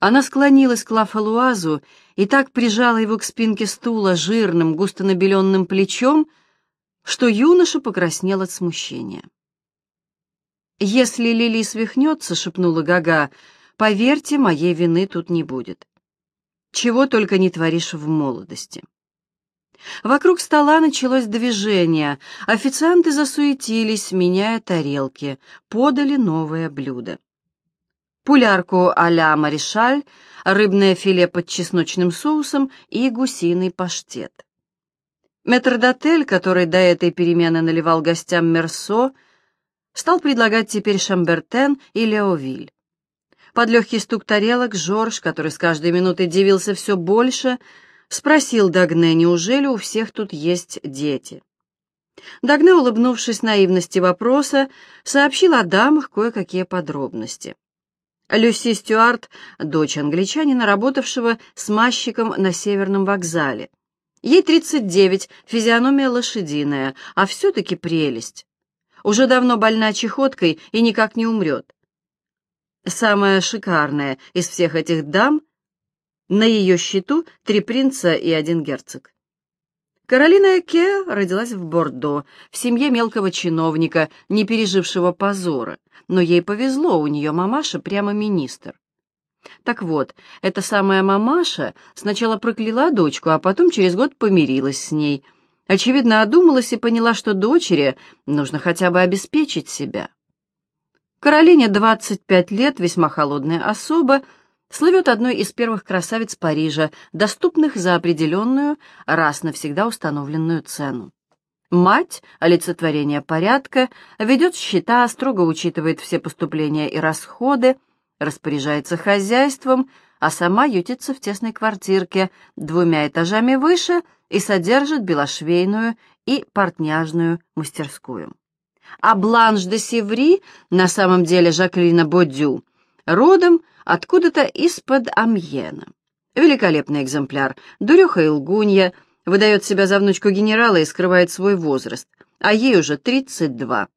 Она склонилась к Лафалуазу и так прижала его к спинке стула жирным, густо набеленным плечом, что юноша покраснел от смущения. «Если Лили свихнется», — шепнула Гага, — «поверьте, моей вины тут не будет. Чего только не творишь в молодости». Вокруг стола началось движение, официанты засуетились, меняя тарелки, подали новое блюдо. Пулярку а-ля маришаль, рыбное филе под чесночным соусом и гусиный паштет. Метрдотель, который до этой перемены наливал гостям мерсо, стал предлагать теперь шамбертен и леовиль. Под легкий стук тарелок Жорж, который с каждой минутой дивился все больше, спросил Дагне, неужели у всех тут есть дети. Дагне, улыбнувшись наивности вопроса, сообщил о дамах кое-какие подробности. Люси Стюарт, дочь англичанина, работавшего смазчиком на Северном вокзале. Ей 39, физиономия лошадиная, а все-таки прелесть. Уже давно больна чехоткой и никак не умрет. Самая шикарная из всех этих дам, на ее счету три принца и один герцог. Каролина Ке родилась в Бордо, в семье мелкого чиновника, не пережившего позора, но ей повезло, у нее мамаша прямо министр. Так вот, эта самая мамаша сначала прокляла дочку, а потом через год помирилась с ней. Очевидно, одумалась и поняла, что дочери нужно хотя бы обеспечить себя. Каролине 25 лет, весьма холодная особа, слывет одной из первых красавиц Парижа, доступных за определенную, раз навсегда установленную цену. Мать, олицетворение порядка, ведет счета, строго учитывает все поступления и расходы, распоряжается хозяйством, а сама ютится в тесной квартирке двумя этажами выше и содержит белошвейную и портняжную мастерскую. А Бланш де Севри, на самом деле Жаклина Бодю, родом откуда-то из-под Амьена. Великолепный экземпляр, дуреха и лгунья, выдает себя за внучку генерала и скрывает свой возраст, а ей уже 32.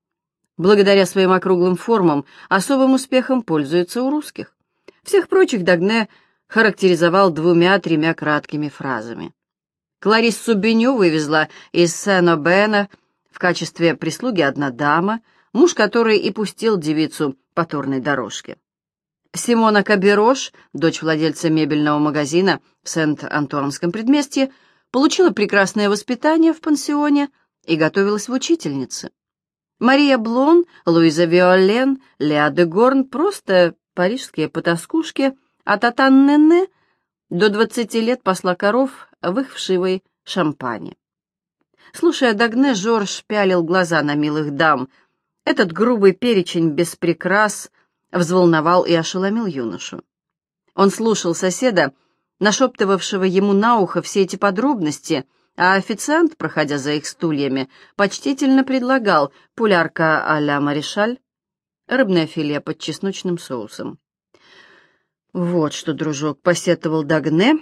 Благодаря своим округлым формам особым успехом пользуется у русских. Всех прочих Дагне характеризовал двумя-тремя краткими фразами. Клариссу Беню вывезла из Сен-Обена в качестве прислуги одна дама, муж которой и пустил девицу по торной дорожке. Симона Каберош, дочь владельца мебельного магазина в Сент-Антуанском предместье, получила прекрасное воспитание в пансионе и готовилась в учительнице. Мария Блон, Луиза Виолен, Леа де Горн — просто парижские потаскушки, а Татан Нене до двадцати лет посла коров в их вшивой шампане. Слушая Дагне, Жорж пялил глаза на милых дам. Этот грубый перечень без прикрас взволновал и ошеломил юношу. Он слушал соседа, нашептывавшего ему на ухо все эти подробности, а официант, проходя за их стульями, почтительно предлагал пулярка а-ля маришаль, рыбное филе под чесночным соусом. «Вот что, дружок», — посетовал Дагне,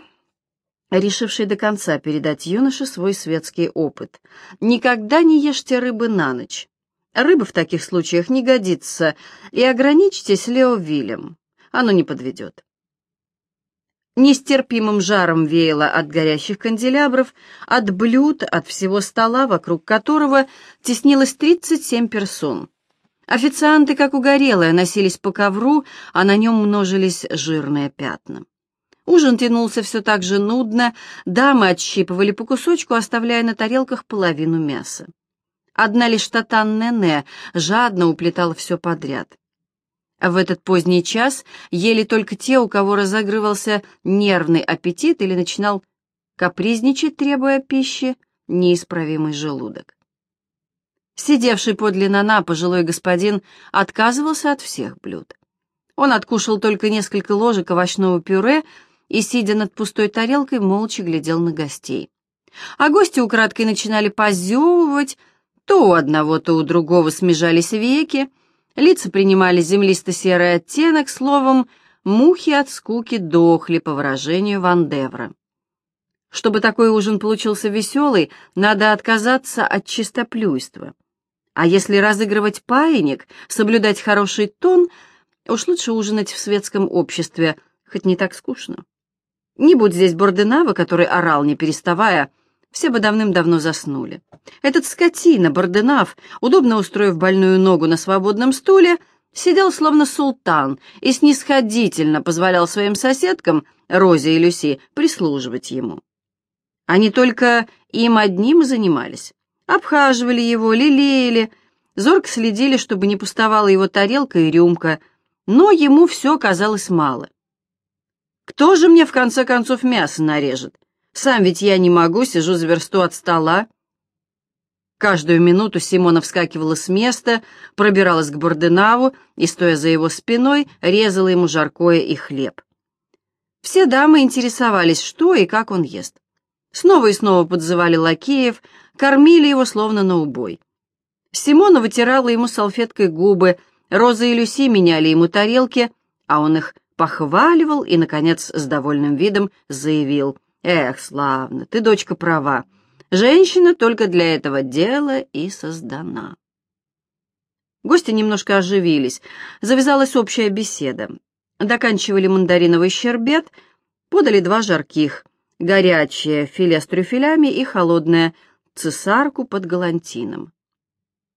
решивший до конца передать юноше свой светский опыт. «Никогда не ешьте рыбы на ночь. Рыба в таких случаях не годится, и ограничьтесь леовилем. Оно не подведет». Нестерпимым жаром веяло от горящих канделябров, от блюд, от всего стола, вокруг которого теснилось 37 персон. Официанты, как угорелые, носились по ковру, а на нем множились жирные пятна. Ужин тянулся все так же нудно, дамы отщипывали по кусочку, оставляя на тарелках половину мяса. Одна лишь Татан Нене жадно уплетала все подряд. В этот поздний час ели только те, у кого разыгрывался нервный аппетит или начинал капризничать, требуя пищи, неисправимый желудок. Сидевший подле Нана пожилой господин отказывался от всех блюд. Он откушал только несколько ложек овощного пюре и, сидя над пустой тарелкой, молча глядел на гостей. А гости украдкой начинали позевывать, то у одного, то у другого смежались веки, лица принимали землисто-серый оттенок, словом, мухи от скуки дохли, по выражению Ван Девра. Чтобы такой ужин получился веселый, надо отказаться от чистоплюйства. А если разыгрывать паинек, соблюдать хороший тон, уж лучше ужинать в светском обществе, хоть не так скучно. Не будь здесь Борденава, который орал, не переставая, все бы давным-давно заснули. Этот скотина, Борденав, удобно устроив больную ногу на свободном стуле, сидел словно султан и снисходительно позволял своим соседкам, Розе и Люси, прислуживать ему. Они только им одним занимались. Обхаживали его, лелеяли, зорко следили, чтобы не пустовала его тарелка и рюмка, но ему все казалось мало. Кто же мне, в конце концов, мясо нарежет? Сам ведь я не могу, сижу за версту от стола. Каждую минуту Симона вскакивала с места, пробиралась к Борденаву и, стоя за его спиной, резала ему жаркое и хлеб. Все дамы интересовались, что и как он ест. Снова и снова подзывали лакеев, кормили его словно на убой. Симона вытирала ему салфеткой губы, Роза и Люси меняли ему тарелки, а он их похваливал и, наконец, с довольным видом заявил. «Эх, славно, ты, дочка, права. Женщина только для этого дела и создана. Гости немножко оживились. Завязалась общая беседа. Доканчивали мандариновый щербет, подали два жарких, горячее филе с трюфелями и холодное цесарку под галантином.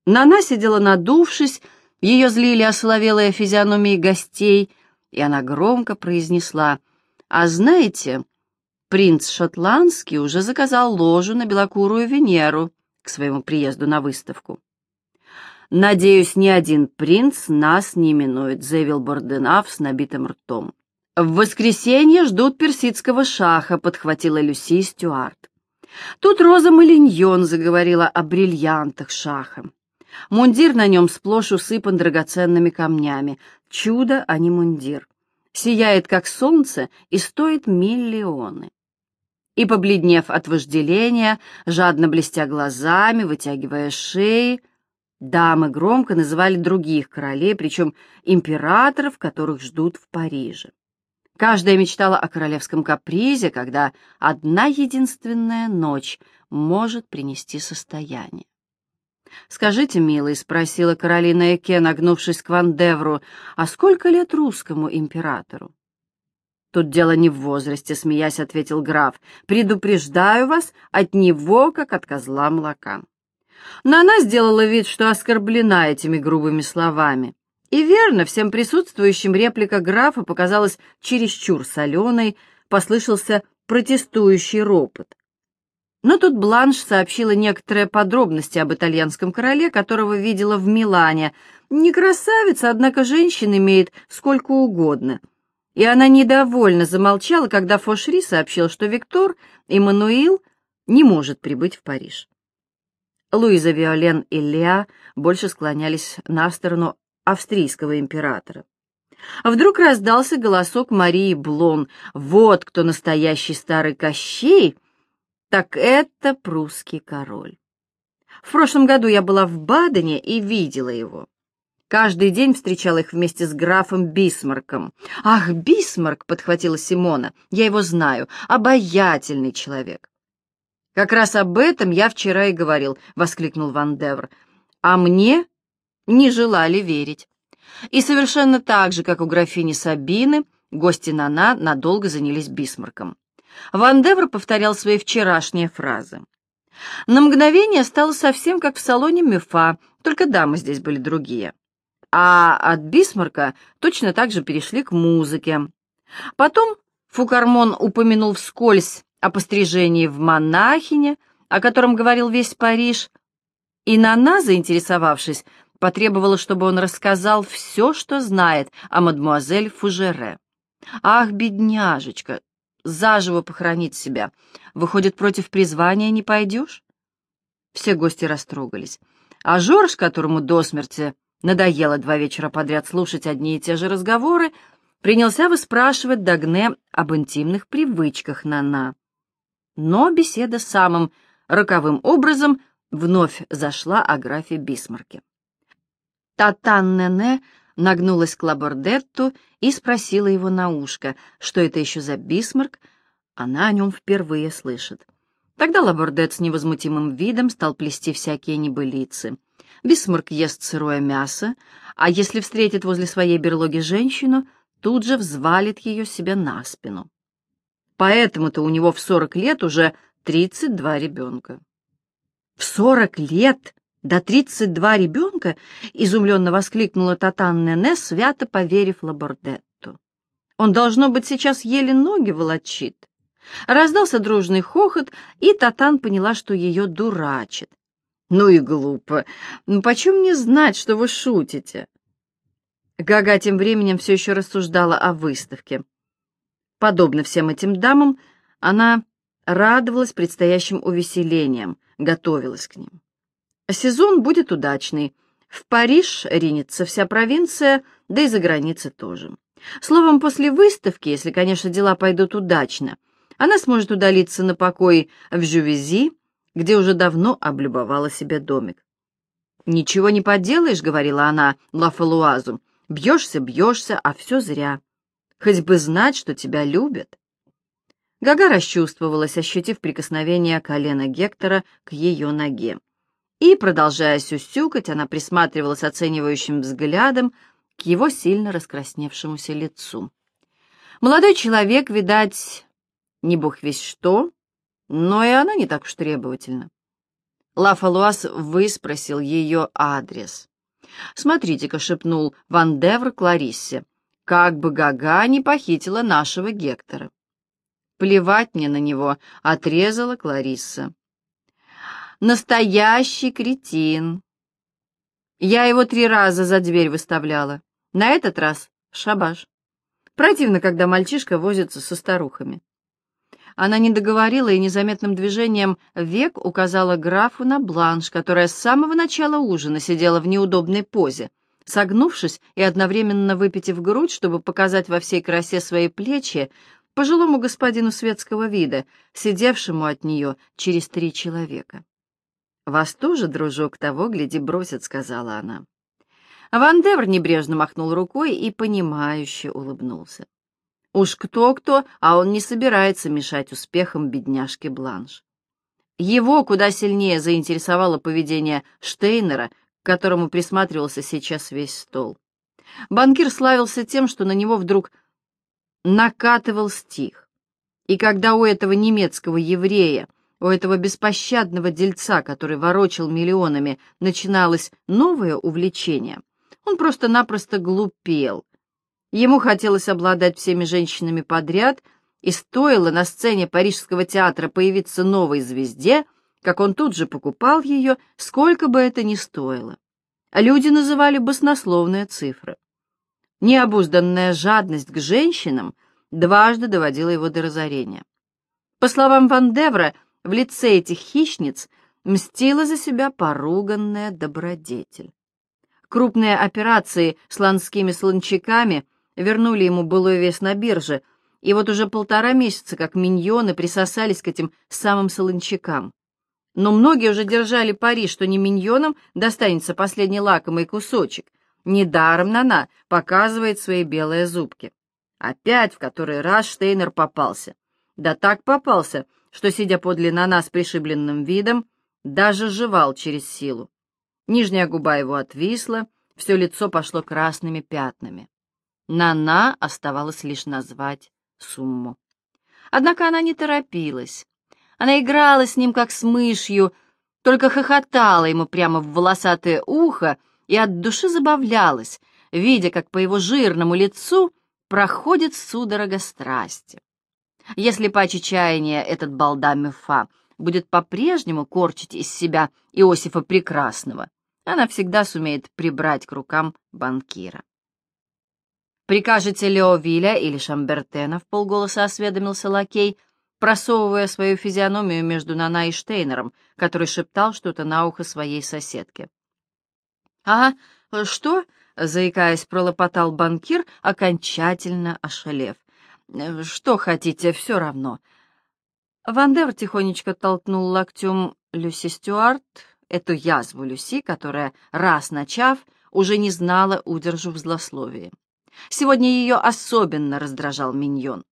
Нана сидела надувшись, ее злили осоловелые физиономии гостей, и она громко произнесла, «А знаете, Принц Шотландский уже заказал ложу на белокурую Венеру к своему приезду на выставку. «Надеюсь, ни один принц нас не минует», — заявил Борденав с набитым ртом. «В воскресенье ждут персидского шаха», — подхватила Люси Стюарт. Тут Роза Малиньон заговорила о бриллиантах шаха. Мундир на нем сплошь усыпан драгоценными камнями. Чудо, а не мундир. Сияет, как солнце, и стоит миллионы и, побледнев от вожделения, жадно блестя глазами, вытягивая шеи, дамы громко называли других королей, причем императоров, которых ждут в Париже. Каждая мечтала о королевском капризе, когда одна единственная ночь может принести состояние. «Скажите, милый», — спросила Каролина Эке, нагнувшись к Вандевру, «а сколько лет русскому императору?» «Тут дело не в возрасте», — смеясь ответил граф. «Предупреждаю вас от него, как от козла молока». Но она сделала вид, что оскорблена этими грубыми словами. И верно, всем присутствующим реплика графа показалась чересчур соленой, послышался протестующий ропот. Но тут Бланш сообщила некоторые подробности об итальянском короле, которого видела в Милане. Не красавица, однако женщин имеет сколько угодно — и она недовольно замолчала, когда Фошри сообщил, что Виктор Эммануил не может прибыть в Париж. Луиза Виолен и Леа больше склонялись на сторону австрийского императора. Вдруг раздался голосок Марии Блон. «Вот кто настоящий старый Кощей!» «Так это прусский король». В прошлом году я была в Бадене и видела его. Каждый день встречал их вместе с графом Бисмарком. «Ах, Бисмарк!» — подхватила Симона. «Я его знаю. Обаятельный человек». «Как раз об этом я вчера и говорил», — воскликнул Ван Девр. «А мне не желали верить». И совершенно так же, как у графини Сабины, гости Нана надолго занялись Бисмарком. Ван Девр повторял свои вчерашние фразы. На мгновение стало совсем как в салоне Мюффа, только дамы здесь были другие а от Бисмарка точно так же перешли к музыке. Потом Фукармон упомянул вскользь о пострижении в монахине, о котором говорил весь Париж, и Нана, заинтересовавшись, потребовала, чтобы он рассказал все, что знает о мадмуазель Фужере. «Ах, бедняжечка, заживо похоронить себя. Выходит, против призвания не пойдешь?» Все гости растрогались. А Жорж, которому до смерти надоело два вечера подряд слушать одни и те же разговоры, принялся выспрашивать Дагне об интимных привычках Нана. Но беседа самым роковым образом вновь зашла о графе Бисмарке. Татан Нене нагнулась к Лабордетту и спросила его на ушко, что это еще за Бисмарк, она о нем впервые слышит. Тогда Лабордет с невозмутимым видом стал плести всякие небылицы — Бисмарк ест сырое мясо, а если встретит возле своей берлоги женщину, тут же взвалит ее себе на спину. Поэтому-то у него в сорок лет уже тридцать два ребенка. В сорок лет да тридцать два ребенка? Изумленно воскликнула Татан Нене, свято поверив Лабордетту. Он, должно быть, сейчас еле ноги волочит. Раздался дружный хохот, и Татан поняла, что ее дурачит. «Ну и глупо. Ну почему мне знать, что вы шутите?» Гага тем временем все еще рассуждала о выставке. Подобно всем этим дамам, она радовалась предстоящим увеселениям, готовилась к ним. Сезон будет удачный. В Париж ринется вся провинция, да и за границей тоже. Словом, после выставки, если, конечно, дела пойдут удачно, она сможет удалиться на покой в Жювези, где уже давно облюбовала себе домик. «Ничего не поделаешь», — говорила она Лафалуазу, — «бьешься, бьешься, а все зря. Хоть бы знать, что тебя любят». Гага расчувствовалась, ощутив прикосновение колена Гектора к ее ноге. И, продолжая сюсюкать, она присматривалась оценивающим взглядом к его сильно раскрасневшемуся лицу. Молодой человек, видать, не бог весь что, но и она не так уж требовательна. Лафалуас выспросил ее адрес. «Смотрите-ка», — шепнул Ван Девр Клариссе, как бы Гага не похитила нашего Гектора. Плевать мне на него, отрезала Кларисса. Настоящий кретин. Я его три раза за дверь выставляла. На этот раз шабаш. Противно, когда мальчишка возится со старухами. Она не договорила и незаметным движением век указала графу на бланш, которая с самого начала ужина сидела в неудобной позе, Согнувшись и одновременно выпитив грудь, чтобы показать во всей красе свои плечи, пожилому господину светского вида, сидевшему от нее через три человека. «Вас тоже, дружок, того, гляди, бросит», — сказала она. Ван Девр небрежно махнул рукой и, понимающе улыбнулся. Уж кто-кто, а он не собирается мешать успехам бедняжки Бланш. Его куда сильнее заинтересовало поведение Штейнера — к которому присматривался сейчас весь стол. Банкир славился тем, что на него вдруг накатывал стих. И когда у этого немецкого еврея, у этого беспощадного дельца, который ворочил миллионами, начиналось новое увлечение, он просто-напросто глупел. Ему хотелось обладать всеми женщинами подряд, и стоило на сцене Парижского театра появиться новой звезде — как он тут же покупал ее, сколько бы это ни стоило. Люди называли баснословные цифры. Необузданная жадность к женщинам дважды доводила его до разорения. По словам Ван Девра, в лице этих хищниц мстила за себя поруганная добродетель. Крупные операции с ланскими слончаками вернули ему былой вес на бирже, и вот уже полтора месяца как миньоны присосались к этим самым солончакам. Но многие уже держали пари, что не миньонам достанется последний лакомый кусочек. Недаром Нана показывает свои белые зубки. Опять в который раз Штейнер попался. Да так попался, что, сидя подле Нана с пришибленным видом, даже жевал через силу. Нижняя губа его отвисла, все лицо пошло красными пятнами. Нана оставалось лишь назвать сумму. Однако она не торопилась. Она играла с ним, как с мышью, только хохотала ему прямо в волосатое ухо и от души забавлялась, видя, как по его жирному лицу проходит судорога страсти. Если по чаяния этот балда Мефа будет по-прежнему корчить из себя Иосифа Прекрасного, она всегда сумеет прибрать к рукам банкира. «Прикажете Леовиля или Шамбертена?» — в полголоса осведомился лакей — просовывая свою физиономию между Нана и Штейнером, который шептал что-то на ухо своей соседке. «А что?» — заикаясь, пролопотал банкир, окончательно ошалев. «Что хотите, все равно». Вандер тихонечко толкнул локтем Люси Стюарт, эту язву Люси, которая, раз начав, уже не знала удержу в злословии. Сегодня ее особенно раздражал миньон.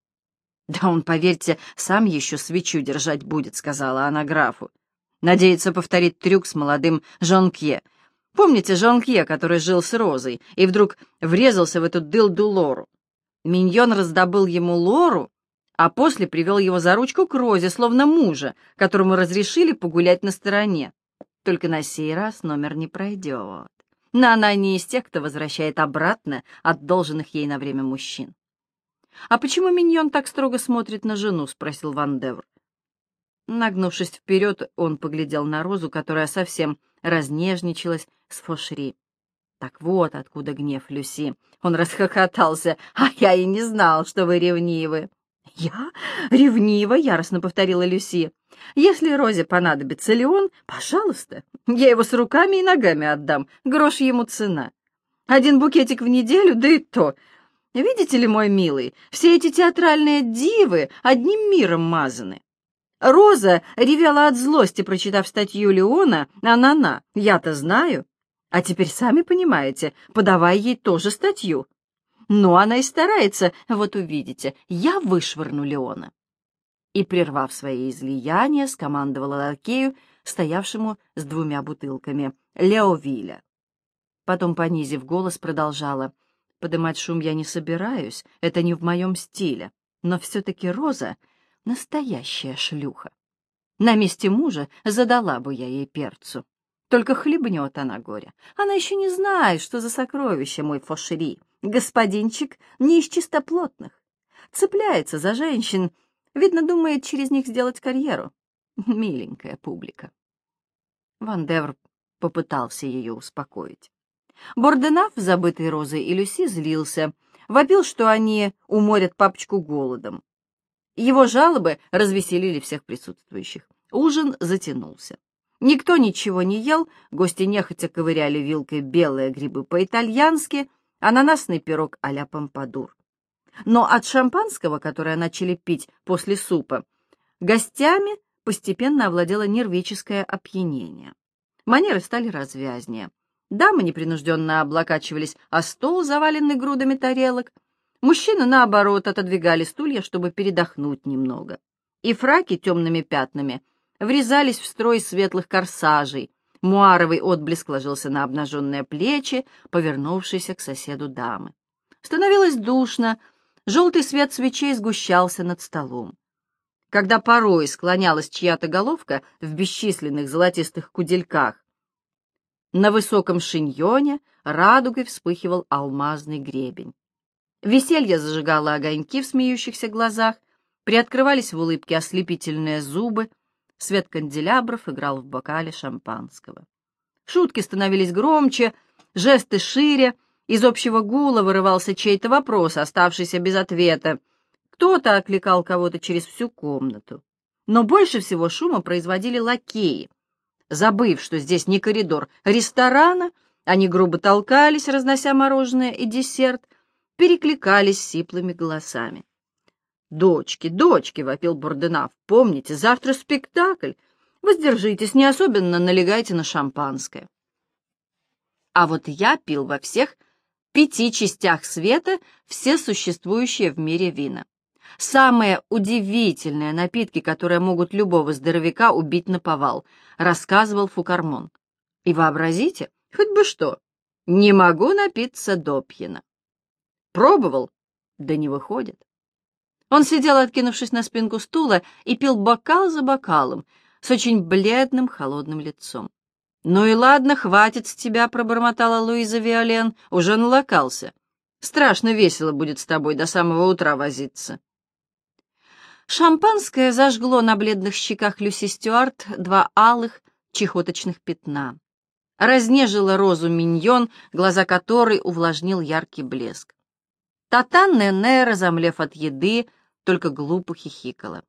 «Да он, поверьте, сам еще свечу держать будет», — сказала она графу. «Надеется повторить трюк с молодым Жонкье. Помните Жонкье, который жил с Розой и вдруг врезался в эту дылду Лору? Миньон раздобыл ему Лору, а после привел его за ручку к Розе, словно мужа, которому разрешили погулять на стороне. Только на сей раз номер не пройдет. Но она не из тех, кто возвращает обратно от долженных ей на время мужчин. «А почему Миньон так строго смотрит на жену?» — спросил Ван Девр. Нагнувшись вперед, он поглядел на Розу, которая совсем разнежничалась с Фошри. Так вот откуда гнев Люси. Он расхохотался. «А я и не знал, что вы ревнивы». «Я? Ревнива?» — яростно повторила Люси. «Если Розе понадобится Леон, пожалуйста, я его с руками и ногами отдам, грош ему цена. Один букетик в неделю, да и то. Видите ли, мой милый, все эти театральные дивы одним миром мазаны. Роза ревела от злости, прочитав статью Леона «На-на-на, я-то знаю». А теперь сами понимаете, подавай ей тоже статью. Но она и старается, вот увидите, я вышвырну Леона. И, прервав свои излияния, скомандовала лакею, стоявшему с двумя бутылками, Леовиля. Потом, понизив голос, продолжала. Подымать шум я не собираюсь, это не в моем стиле. Но все-таки Роза — настоящая шлюха. На месте мужа задала бы я ей перцу. Только хлебнет она горе. Она еще не знает, что за сокровище мой фошери. Господинчик не из чистоплотных. Цепляется за женщин. Видно, думает через них сделать карьеру. Миленькая публика. Ван Девр попытался ее успокоить. Борденав, забытый Розой и Люси, злился. Вопил, что они уморят папочку голодом. Его жалобы развеселили всех присутствующих. Ужин затянулся. Никто ничего не ел, гости нехотя ковыряли вилкой белые грибы по-итальянски — ананасный пирог а-ля помпадур. Но от шампанского, которое начали пить после супа, гостями постепенно овладело нервическое опьянение. Манеры стали развязнее. Дамы непринужденно облокачивались о стол, заваленный грудами тарелок. Мужчины, наоборот, отодвигали стулья, чтобы передохнуть немного. И фраки темными пятнами врезались в строй светлых корсажей, Муаровый отблеск ложился на обнаженные плечи, повернувшиеся к соседу дамы. Становилось душно, желтый свет свечей сгущался над столом. Когда порой склонялась чья-то головка в бесчисленных золотистых кудельках, на высоком шиньоне радугой вспыхивал алмазный гребень. Веселье зажигало огоньки в смеющихся глазах, приоткрывались в улыбке ослепительные зубы, Свет канделябров играл в бокале шампанского. Шутки становились громче, жесты шире, из общего гула вырывался чей-то вопрос, оставшийся без ответа. Кто-то окликал кого-то через всю комнату. Но больше всего шума производили лакеи. Забыв, что здесь не коридор ресторана, они грубо толкались, разнося мороженое и десерт, перекликались сиплыми голосами. «Дочки, дочки!» — вопил Бурденав. «Помните, завтра спектакль. Воздержитесь, не особенно налегайте на шампанское». А вот я пил во всех пяти частях света все существующие в мире вина. Самые удивительные напитки, которые могут любого здоровяка убить на повал, рассказывал Фукармон. И вообразите, хоть бы что, не могу напиться до пьяна. Пробовал, да не выходит. Он сидел, откинувшись на спинку стула, и пил бокал за бокалом, с очень бледным, холодным лицом. «Ну и ладно, хватит с тебя», — пробормотала Луиза Виолен, — «уже налокался. Страшно весело будет с тобой до самого утра возиться». Шампанское зажгло на бледных щеках Люси Стюарт два алых чехоточных пятна. Разнежила розу миньон, глаза которой увлажнил яркий блеск. Татан Нене, разомлев от еды, только глупо хихикала.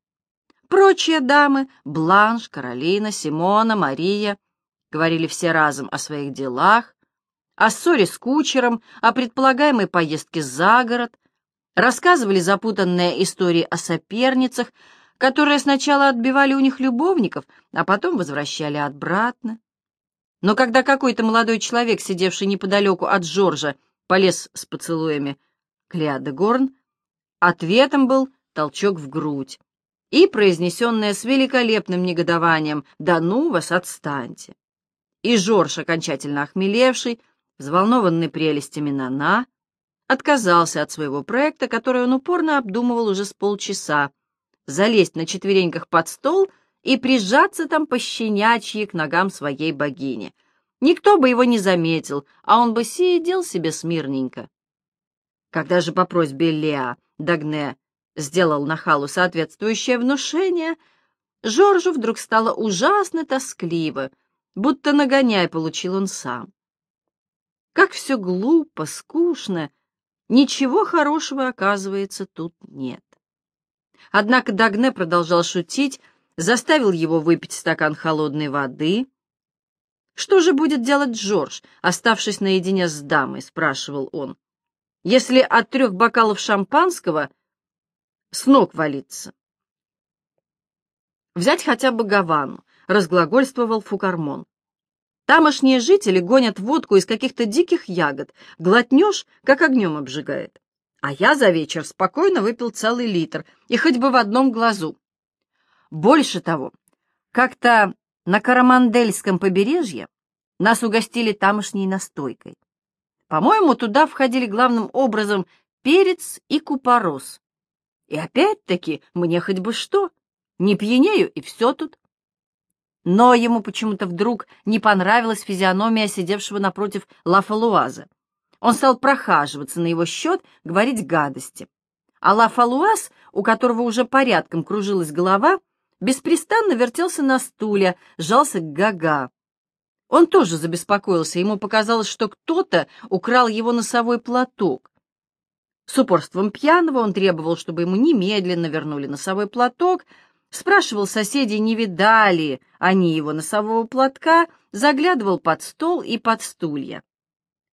Прочие дамы — Бланш, Каролина, Симона, Мария — говорили все разом о своих делах, о ссоре с кучером, о предполагаемой поездке за город, рассказывали запутанные истории о соперницах, которые сначала отбивали у них любовников, а потом возвращали обратно. Но когда какой-то молодой человек, сидевший неподалеку от Жоржа, полез с поцелуями к Леа Горн, ответом был толчок в грудь и произнесенное с великолепным негодованием «Да ну вас, отстаньте!» И Жорж, окончательно охмелевший, взволнованный прелестями Нана, отказался от своего проекта, который он упорно обдумывал уже с полчаса, залезть на четвереньках под стол и прижаться там пощенячьи к ногам своей богини. Никто бы его не заметил, а он бы сидел себе смирненько. Когда же по просьбе Леа Дагне сделал Нахалу соответствующее внушение, Жоржу вдруг стало ужасно тоскливо, будто нагоняй получил он сам. Как все глупо, скучно, ничего хорошего, оказывается, тут нет. Однако Дагне продолжал шутить, заставил его выпить стакан холодной воды. «Что же будет делать Джордж, оставшись наедине с дамой?» — спрашивал он. «Если от трех бокалов шампанского с ног валиться?» Взять хотя бы Гавану, разглагольствовал Фукармон. Тамошние жители гонят водку из каких-то диких ягод, глотнешь, как огнем обжигает. А я за вечер спокойно выпил целый литр, и хоть бы в одном глазу. Больше того, как-то на Карамандельском побережье нас угостили тамошней настойкой. По-моему, туда входили главным образом перец и купорос. И опять-таки, мне хоть бы что, не пьянею, и все тут. Но ему почему-то вдруг не понравилась физиономия сидевшего напротив Лафалуаза. Он стал прохаживаться на его счет, говорить гадости. А Лафалуаз, у которого уже порядком кружилась голова, беспрестанно вертелся на стуле, сжался к Гага. Он тоже забеспокоился, ему показалось, что кто-то украл его носовой платок. С упорством пьяного он требовал, чтобы ему немедленно вернули носовой платок, спрашивал соседей, не видали они его носового платка, заглядывал под стол и под стулья.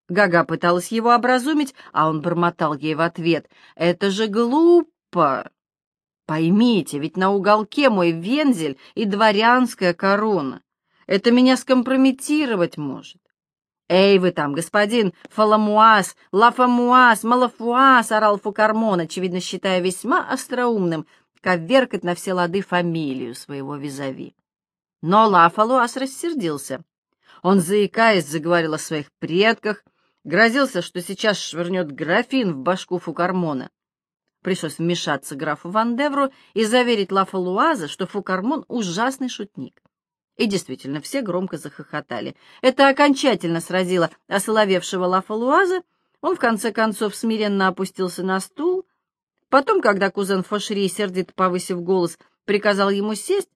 Гага пыталась его образумить, а он бормотал ей в ответ. «Это же глупо! Поймите, ведь на уголке мой вензель и дворянская корона. Это меня скомпрометировать может. «Эй, вы там, господин Фаламуаз, Лафамуаз, Малафуаз!» — орал Фукармон, очевидно считая весьма остроумным коверкать на все лады фамилию своего визави. Но Лафалуас рассердился. Он, заикаясь, заговорил о своих предках, грозился, что сейчас швырнет графин в башку Фукармона. Пришлось вмешаться графу Вандевру и заверить Лафалуаза, что Фукармон — ужасный шутник. И действительно, все громко захохотали. Это окончательно сразило осоловевшего Лафалуаза. Он, в конце концов, смиренно опустился на стул, Потом, когда кузен Фошри, сердито повысив голос, приказал ему сесть,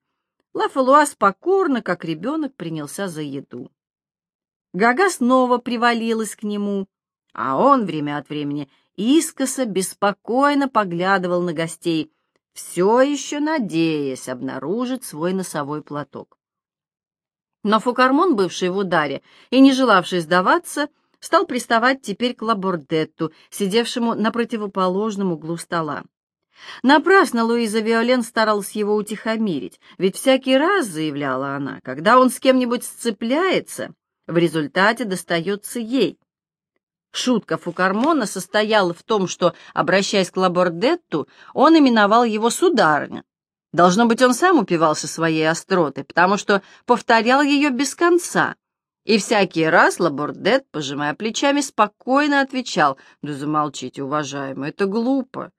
Лафалуаз покорно, как ребенок, принялся за еду. Гага снова привалилась к нему, а он время от времени искоса беспокойно поглядывал на гостей, все еще надеясь обнаружить свой носовой платок. Но Фукармон, бывший в ударе и не желавший сдаваться, — стал приставать теперь к Лабордетту, сидевшему на противоположном углу стола. Напрасно Луиза Виолен старалась его утихомирить, ведь всякий раз, заявляла она, когда он с кем-нибудь сцепляется, в результате достается ей. Шутка Фукармона состояла в том, что, обращаясь к Лабордетту, он именовал его сударыня. Должно быть, он сам упивался своей остротой, потому что повторял ее без конца, и всякий раз Лабордет, пожимая плечами, спокойно отвечал, «Да замолчите, уважаемый, это глупо».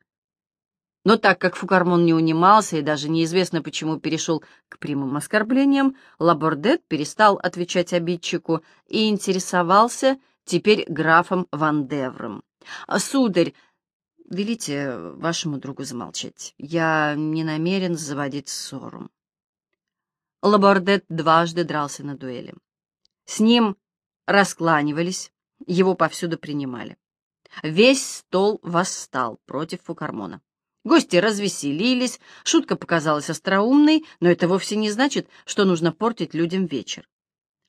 Но так как Фукармон не унимался и даже неизвестно почему перешел к прямым оскорблениям, Лабордет перестал отвечать обидчику и интересовался теперь графом Ван Девром. «Сударь, велите вашему другу замолчать. Я не намерен заводить ссору». Лабордет дважды дрался на дуэли. С ним раскланивались, его повсюду принимали. Весь стол восстал против Фукармона. Гости развеселились, шутка показалась остроумной, но это вовсе не значит, что нужно портить людям вечер.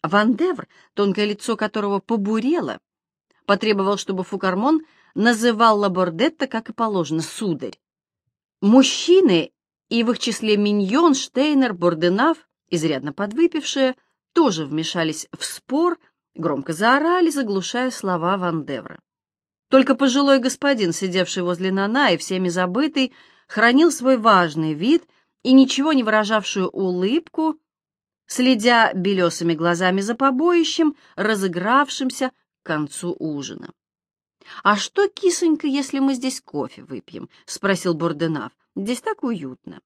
Ван Девр, тонкое лицо которого побурело, потребовал, чтобы Фукармон называл Лабордетта, как и положено, сударь. Мужчины, и в их числе Миньон, Штейнер, Борденав, изрядно подвыпившие, тоже вмешались в спор, громко заорали, заглушая слова Ван Девра. Только пожилой господин, сидевший возле Нана и всеми забытый, хранил свой важный вид и ничего не выражавшую улыбку, следя белесыми глазами за побоищем, разыгравшимся к концу ужина. «А что, кисонька, если мы здесь кофе выпьем?» — спросил Борденав. «Здесь так уютно».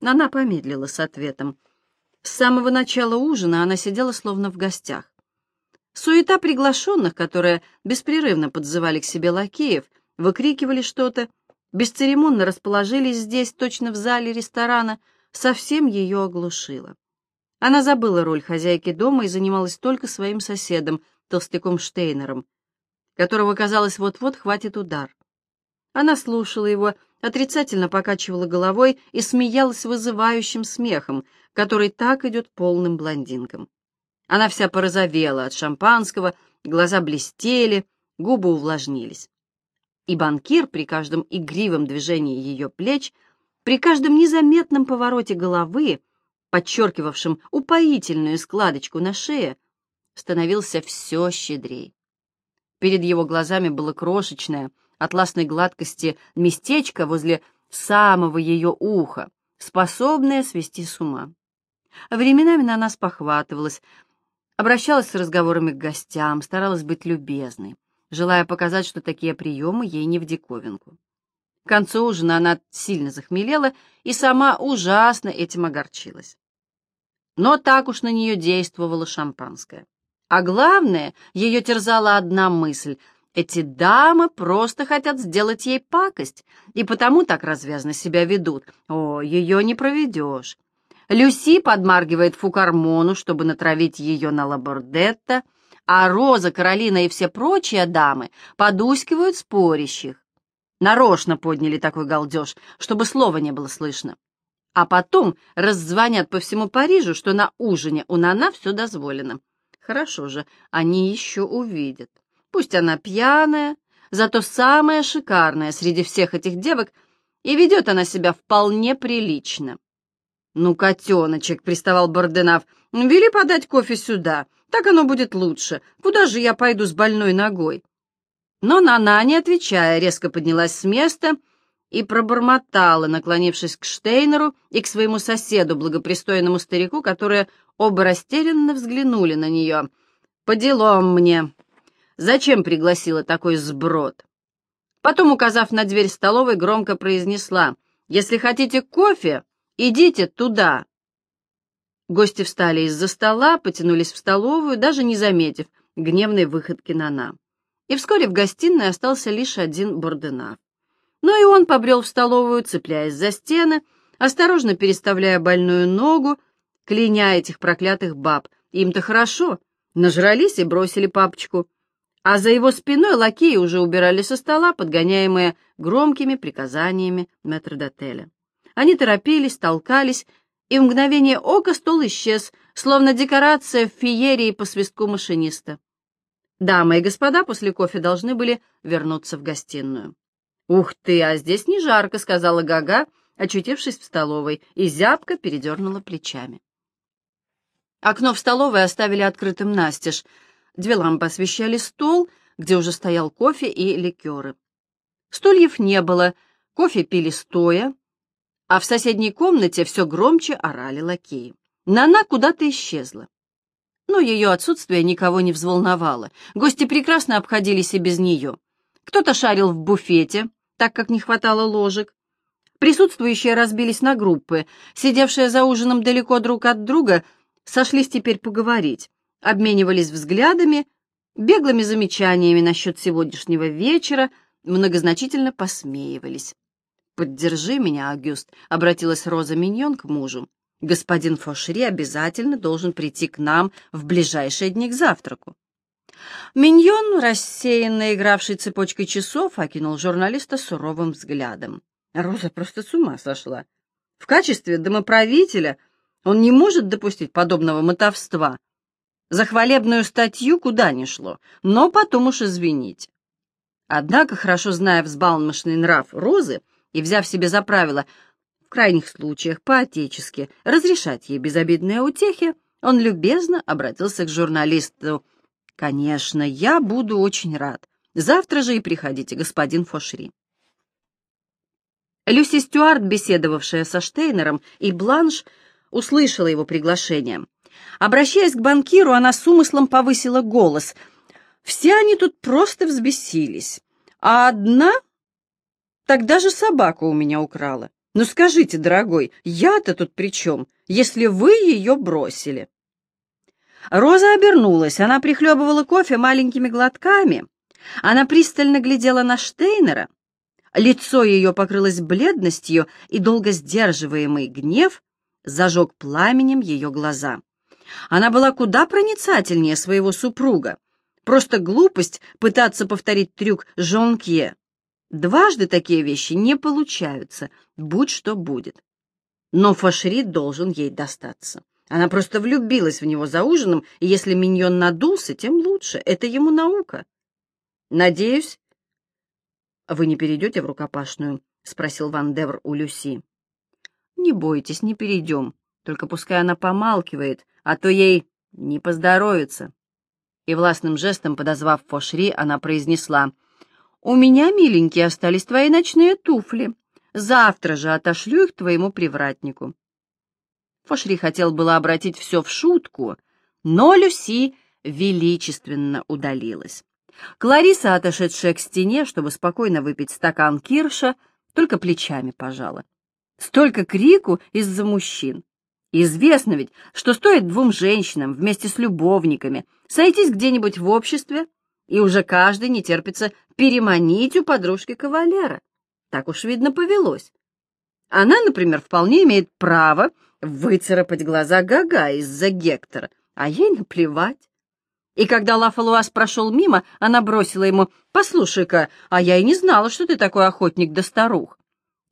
Она помедлила с ответом. С самого начала ужина она сидела словно в гостях. Суета приглашенных, которые беспрерывно подзывали к себе лакеев, выкрикивали что-то, бесцеремонно расположились здесь, точно в зале ресторана, совсем ее оглушила. Она забыла роль хозяйки дома и занималась только своим соседом, толстяком Штейнером, которого, казалось, вот-вот хватит удар. Она слушала его, отрицательно покачивала головой и смеялась вызывающим смехом, который так идет полным блондинкам. Она вся порозовела от шампанского, глаза блестели, губы увлажнились. И банкир при каждом игривом движении ее плеч, при каждом незаметном повороте головы, подчеркивавшем упоительную складочку на шее, становился все щедрей. Перед его глазами было крошечное, атласной гладкости местечко возле самого ее уха, способное свести с ума. Временами на нас похватывалась, обращалась с разговорами к гостям, старалась быть любезной, желая показать, что такие приемы ей не в диковинку. К концу ужина она сильно захмелела и сама ужасно этим огорчилась. Но так уж на нее действовало шампанское. А главное, ее терзала одна мысль — эти дамы просто хотят сделать ей пакость, и потому так развязно себя ведут. О, ее не проведешь. Люси подмаргивает Фукармону, чтобы натравить ее на Лабордетта, а Роза, Каролина и все прочие дамы подускивают спорящих. Нарочно подняли такой галдеж, чтобы слова не было слышно. А потом раззвонят по всему Парижу, что на ужине у Нана все дозволено. Хорошо же, они еще увидят. Пусть она пьяная, зато самая шикарная среди всех этих девок, и ведет она себя вполне прилично. «Ну, котеночек», — приставал Борденав, — «вели подать кофе сюда, так оно будет лучше. Куда же я пойду с больной ногой?» Но Нана, не отвечая, резко поднялась с места и пробормотала, наклонившись к Штейнеру и к своему соседу, благопристойному старику, которые оба растерянно взглянули на нее. «По делам мне. Зачем пригласила такой сброд? Потом, указав на дверь столовой, громко произнесла, «Если хотите кофе, идите туда». Гости встали из-за стола, потянулись в столовую, даже не заметив гневной выходки Нана. И вскоре в гостиной остался лишь один Борденав. Но и он побрел в столовую, цепляясь за стены, осторожно переставляя больную ногу, кляня этих проклятых баб. Им-то хорошо, нажрались и бросили папочку а за его спиной лакеи уже убирали со стола, подгоняемые громкими приказаниями метрдотеля. Они торопились, толкались, и в мгновение ока стол исчез, словно декорация в феерии по свистку машиниста. Дамы и господа после кофе должны были вернуться в гостиную. «Ух ты, а здесь не жарко», — сказала Гага, очутившись в столовой, и зябко передернула плечами. Окно в столовой оставили открытым настежь, Две лампы освещали стол, где уже стоял кофе и ликеры. Стульев не было, кофе пили стоя, а в соседней комнате все громче орали лакеи. Нана куда-то исчезла. Но ее отсутствие никого не взволновало. Гости прекрасно обходились и без нее. Кто-то шарил в буфете, так как не хватало ложек. Присутствующие разбились на группы. Сидевшие за ужином далеко друг от друга сошлись теперь поговорить обменивались взглядами, беглыми замечаниями насчет сегодняшнего вечера, многозначительно посмеивались. «Поддержи меня, Агюст», — обратилась Роза Миньон к мужу. «Господин Фошери обязательно должен прийти к нам в ближайшие дни к завтраку». Миньон, рассеянно игравший цепочкой часов, окинул журналиста суровым взглядом. Роза просто с ума сошла. В качестве домоправителя он не может допустить подобного мотовства. За хвалебную статью куда ни шло, но потом уж извините. Однако, хорошо зная взбалмошный нрав Розы и взяв себе за правило в крайних случаях по-отечески разрешать ей безобидные утехи, он любезно обратился к журналисту. «Конечно, я буду очень рад. Завтра же и приходите, господин Фошри». Люси Стюарт, беседовавшая со Штейнером, и Бланш услышала его приглашение. Обращаясь к банкиру, она с умыслом повысила голос. Все они тут просто взбесились. А одна... Тогда же собаку у меня украла. Ну скажите, дорогой, я-то тут при чем, если вы ее бросили? Роза обернулась, она прихлебывала кофе маленькими глотками. Она пристально глядела на Штейнера. Лицо ее покрылось бледностью, и долго сдерживаемый гнев зажег пламенем ее глаза. Она была куда проницательнее своего супруга. Просто глупость пытаться повторить трюк Жонкье. Дважды такие вещи не получаются, будь что будет. Но Фашри должен ей достаться. Она просто влюбилась в него за ужином, и если миньон надулся, тем лучше. Это ему наука. Надеюсь, вы не перейдете в рукопашную? — спросил Ван Девр у Люси. Не бойтесь, не перейдем. Только пускай она помалкивает, а то ей не поздоровится. И властным жестом, подозвав Фошри, она произнесла, «У меня, миленький, остались твои ночные туфли. Завтра же отошлю их твоему привратнику». Фошри хотел было обратить все в шутку, но Люси величественно удалилась. Клариса, отошедшая к стене, чтобы спокойно выпить стакан кирша, только плечами пожала. Столько крику из-за мужчин. Известно ведь, что стоит двум женщинам вместе с любовниками сойтись где-нибудь в обществе, и уже каждый не терпится переманить у подружки кавалера. Так уж, видно, повелось. Она, например, вполне имеет право выцарапать глаза Гага из-за Гектора, а ей наплевать. И когда Лафалуас прошел мимо, она бросила ему, «Послушай-ка, а я и не знала, что ты такой охотник да старух.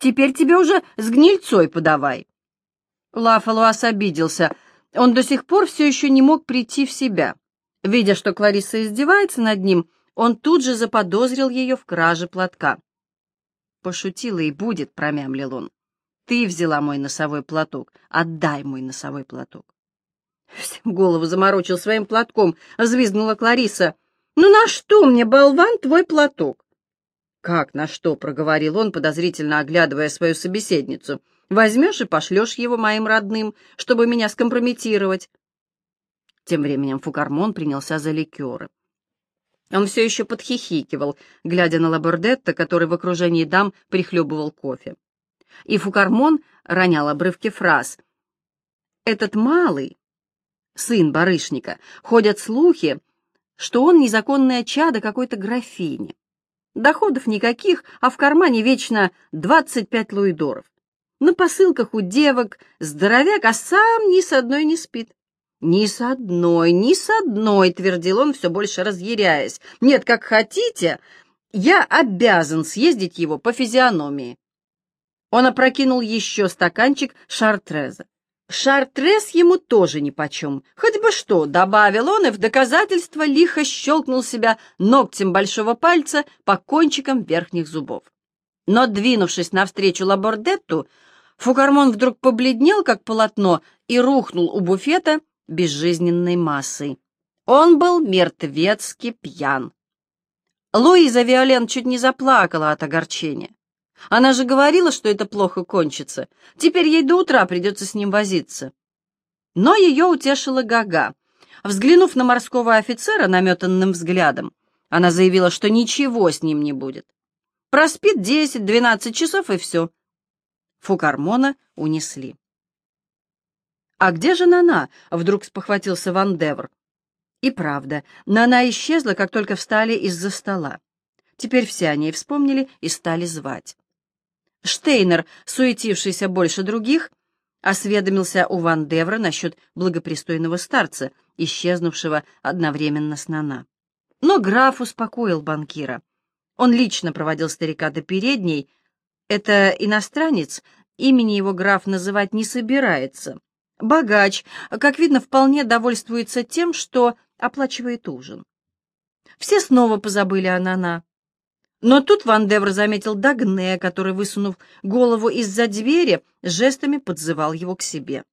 Теперь тебе уже с гнильцой подавай». Лафалуас обиделся. Он до сих пор все еще не мог прийти в себя. Видя, что Клариса издевается над ним, он тут же заподозрил ее в краже платка. «Пошутила и будет», — промямлил он. «Ты взяла мой носовой платок. Отдай мой носовой платок». Всем голову заморочил своим платком, взвизгнула Клариса. «Ну на что мне, болван, твой платок?» «Как на что?» — проговорил он, подозрительно оглядывая свою собеседницу. Возьмешь и пошлешь его моим родным, чтобы меня скомпрометировать. Тем временем Фукармон принялся за ликеры. Он все еще подхихикивал, глядя на Лабордетта, который в окружении дам прихлебывал кофе. И Фукармон ронял обрывки фраз. «Этот малый, сын барышника, ходят слухи, что он незаконное чадо какой-то графини. Доходов никаких, а в кармане вечно двадцать пять луидоров. На посылках у девок здоровяк, а сам ни с одной не спит. «Ни с одной, ни с одной», — твердил он, все больше разъяряясь. «Нет, как хотите, я обязан съездить его по физиономии». Он опрокинул еще стаканчик шартреза. Шартрез ему тоже нипочем. Хоть бы что, добавил он, и в доказательство лихо щелкнул себя ногтем большого пальца по кончикам верхних зубов. Но, двинувшись навстречу Лабордетту, Фукармон вдруг побледнел, как полотно, и рухнул у буфета безжизненной массой. Он был мертвецки пьян. Луиза Виолен чуть не заплакала от огорчения. Она же говорила, что это плохо кончится. Теперь ей до утра придется с ним возиться. Но ее утешила Гага. Взглянув на морского офицера наметанным взглядом, она заявила, что ничего с ним не будет. Проспит десять-двенадцать часов и все. Фукармона унесли. «А где же Нана?» — вдруг спохватился Ван Девр. И правда, Нана исчезла, как только встали из-за стола. Теперь все о ней вспомнили и стали звать. Штейнер, суетившийся больше других, осведомился у Ван Девра насчет благопристойного старца, исчезнувшего одновременно с Нана. Но граф успокоил банкира. Он лично проводил старика до передней, это иностранец, имени его граф называть не собирается. Богач, как видно, вполне довольствуется тем, что оплачивает ужин. Все снова позабыли о Нана. Но тут Ван Девр заметил Дагне, который, высунув голову из-за двери, жестами подзывал его к себе.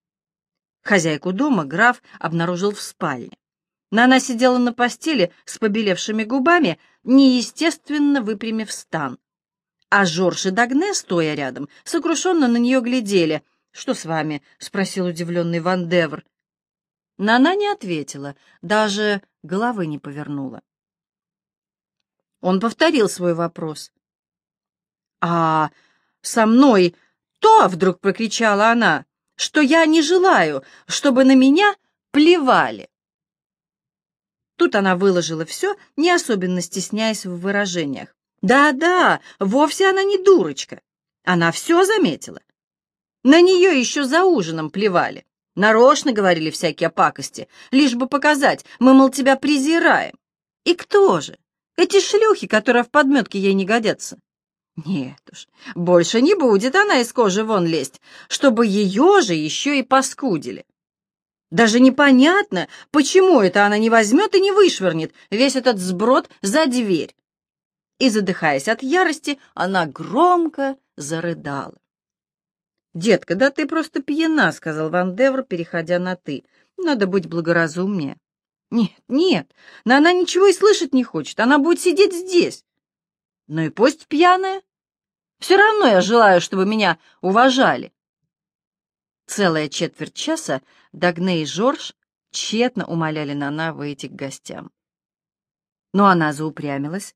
Хозяйку дома граф обнаружил в спальне. Нана сидела на постели с побелевшими губами, неестественно выпрямив стан а Жорж и Дагне, стоя рядом, сокрушенно на нее глядели. «Что с вами?» — спросил удивленный Ван Девр. Но она не ответила, даже головы не повернула. Он повторил свой вопрос. «А со мной то, — вдруг прокричала она, — что я не желаю, чтобы на меня плевали». Тут она выложила все, не особенно стесняясь в выражениях. Да-да, вовсе она не дурочка. Она все заметила. На нее еще за ужином плевали. Нарочно говорили всякие пакости, лишь бы показать, мы, мол, тебя презираем. И кто же? Эти шлюхи, которые в подметке ей не годятся. Нет уж, больше не будет она из кожи вон лезть, чтобы ее же еще и паскудили. Даже непонятно, почему это она не возьмет и не вышвырнет весь этот сброд за дверь. И, задыхаясь от ярости, она громко зарыдала. «Детка, да ты просто пьяна», — сказал Ван Девр, переходя на «ты». «Надо быть благоразумнее». «Нет, нет, но она ничего и слышать не хочет, она будет сидеть здесь». «Ну и пусть пьяная. Все равно я желаю, чтобы меня уважали». Целая четверть часа Дагне и Жорж тщетно умоляли Нана выйти к гостям. Но она заупрямилась,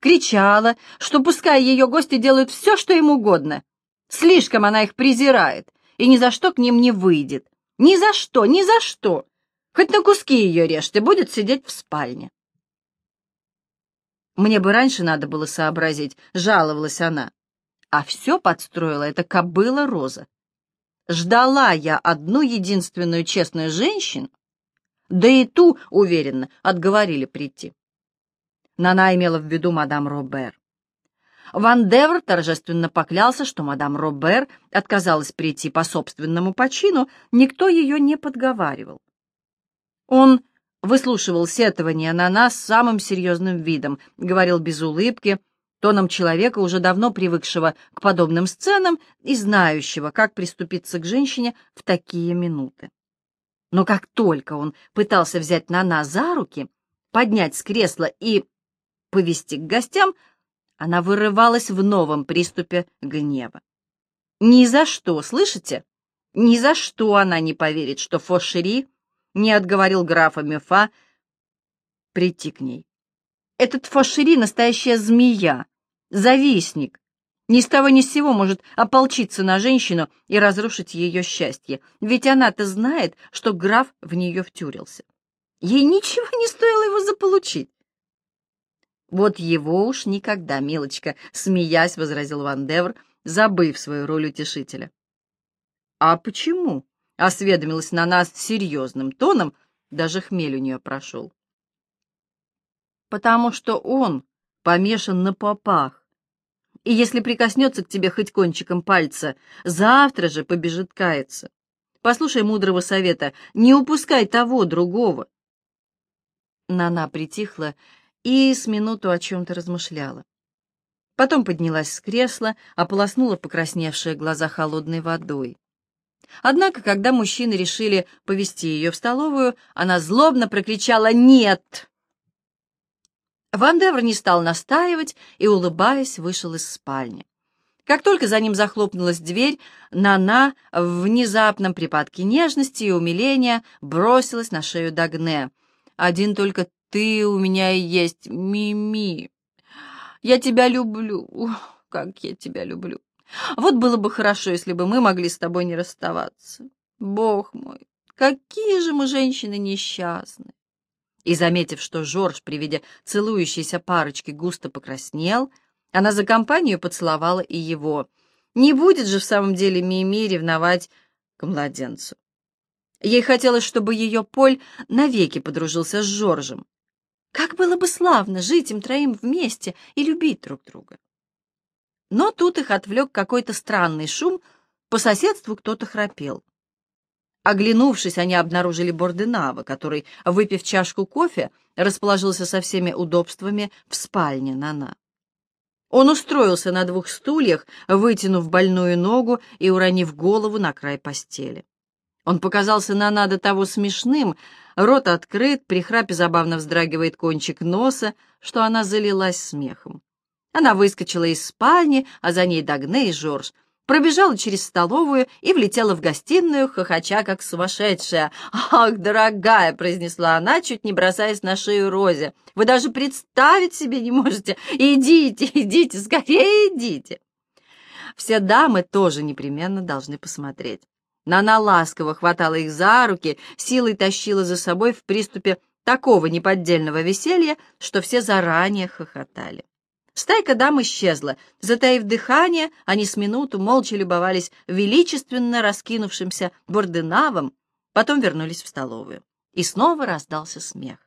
кричала, что пускай ее гости делают все, что им угодно. Слишком она их презирает и ни за что к ним не выйдет. Ни за что, ни за что. Хоть на куски ее режь, и будет сидеть в спальне. Мне бы раньше надо было сообразить, жаловалась она. А все подстроила эта кобыла Роза. Ждала я одну единственную честную женщину, да и ту, уверенно, отговорили прийти. Нана имела в виду мадам Робер. Ван Девр торжественно поклялся, что мадам Робер отказалась прийти по собственному почину, никто ее не подговаривал. Он выслушивал сетования на нас самым серьезным видом, говорил без улыбки, тоном человека, уже давно привыкшего к подобным сценам и знающего, как приступиться к женщине в такие минуты. Но как только он пытался взять Нана за руки, поднять с кресла и повести к гостям, она вырывалась в новом приступе гнева. Ни за что, слышите? Ни за что она не поверит, что Фошери не отговорил графа Мефа прийти к ней. Этот Фошери — настоящая змея, завистник. Ни с того ни с сего может ополчиться на женщину и разрушить ее счастье, ведь она-то знает, что граф в нее втюрился. Ей ничего не стоило его заполучить. Вот его уж никогда, милочка, смеясь, возразил Ван Девр, забыв свою роль утешителя. А почему? Осведомилась на нас серьезным тоном, даже хмель у нее прошел. Потому что он помешан на попах и если прикоснется к тебе хоть кончиком пальца, завтра же побежит каяться. Послушай мудрого совета, не упускай того, другого. Нана притихла и с минуту о чем-то размышляла. Потом поднялась с кресла, ополоснула покрасневшие глаза холодной водой. Однако, когда мужчины решили повести ее в столовую, она злобно прокричала «Нет!» Ван Девр не стал настаивать и, улыбаясь, вышел из спальни. Как только за ним захлопнулась дверь, Нана в внезапном припадке нежности и умиления бросилась на шею Дагне. «Один только ты у меня и есть, Мими. Я тебя люблю, Ух, как я тебя люблю. Вот было бы хорошо, если бы мы могли с тобой не расставаться. Бог мой, какие же мы женщины несчастные!» И, заметив, что Жорж при виде целующейся парочки густо покраснел, она за компанию поцеловала и его. Не будет же в самом деле Мими ревновать к младенцу. Ей хотелось, чтобы ее Поль навеки подружился с Жоржем. Как было бы славно жить им троим вместе и любить друг друга. Но тут их отвлек какой-то странный шум, по соседству кто-то храпел. Оглянувшись, они обнаружили Борденава, который, выпив чашку кофе, расположился со всеми удобствами в спальне Нана. Он устроился на двух стульях, вытянув больную ногу и уронив голову на край постели. Он показался Нана до того смешным, рот открыт, при храпе забавно вздрагивает кончик носа, что она залилась смехом. Она выскочила из спальни, а за ней Дагне и Жорж — пробежала через столовую и влетела в гостиную, хохоча как сумасшедшая. «Ах, дорогая!» — произнесла она, чуть не бросаясь на шею Розе. «Вы даже представить себе не можете! Идите, идите, скорее идите!» Все дамы тоже непременно должны посмотреть. Нана ласково хватала их за руки, силой тащила за собой в приступе такого неподдельного веселья, что все заранее хохотали. Стайка дам исчезла. Затаив дыхание, они с минуту молча любовались величественно раскинувшимся борденавом, потом вернулись в столовую. И снова раздался смех.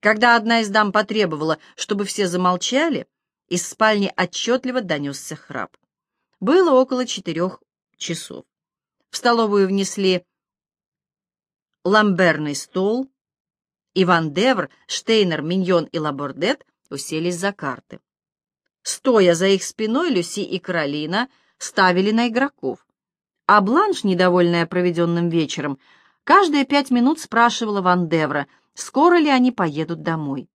Когда одна из дам потребовала, чтобы все замолчали, из спальни отчетливо донесся храп. Было около четырех часов. В столовую внесли ламберный стол. Иван Девр, Штейнер, Миньон и Лабордет уселись за карты. Стоя за их спиной, Люси и Каролина ставили на игроков. А Бланш, недовольная проведенным вечером, каждые пять минут спрашивала Ван Девра, скоро ли они поедут домой.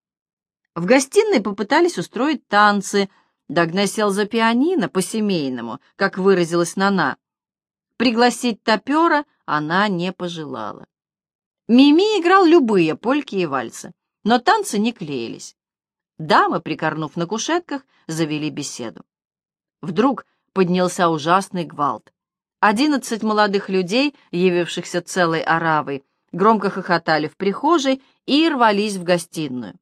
В гостиной попытались устроить танцы. Дагне сел за пианино по-семейному, как выразилась Нана. Пригласить топера она не пожелала. Мими играл любые польки и вальсы, но танцы не клеились. Дамы, прикорнув на кушетках, завели беседу. Вдруг поднялся ужасный гвалт. Одиннадцать молодых людей, явившихся целой оравой, громко хохотали в прихожей и рвались в гостиную.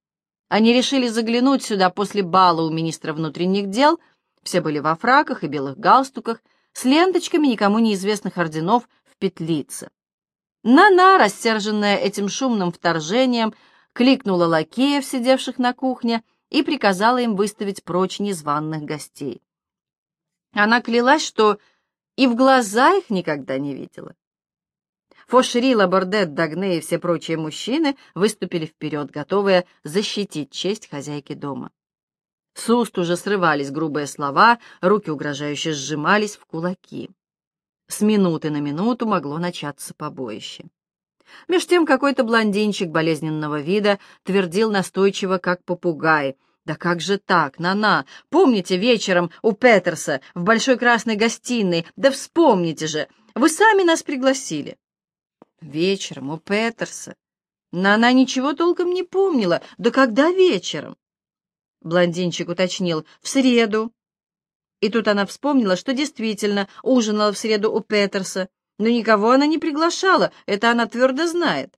Они решили заглянуть сюда после бала у министра внутренних дел, все были во фраках и белых галстуках, с ленточками никому неизвестных орденов в петлице. Нана, рассерженная этим шумным вторжением, кликнула лакеев, сидевших на кухне, и приказала им выставить прочь незваных гостей. Она клялась, что и в глаза их никогда не видела. Фошери, Лабордет, Дагне и все прочие мужчины выступили вперед, готовые защитить честь хозяйки дома. С уст уже срывались грубые слова, руки угрожающе сжимались в кулаки. С минуты на минуту могло начаться побоище. Меж тем какой-то блондинчик болезненного вида твердил настойчиво, как попугай. «Да как же так, Нана? Помните вечером у Петерса в большой красной гостиной? Да вспомните же! Вы сами нас пригласили!» «Вечером у Петерса?» Нана ничего толком не помнила. «Да когда вечером?» Блондинчик уточнил. «В среду». И тут она вспомнила, что действительно ужинала в среду у Петерса. Но никого она не приглашала, это она твердо знает.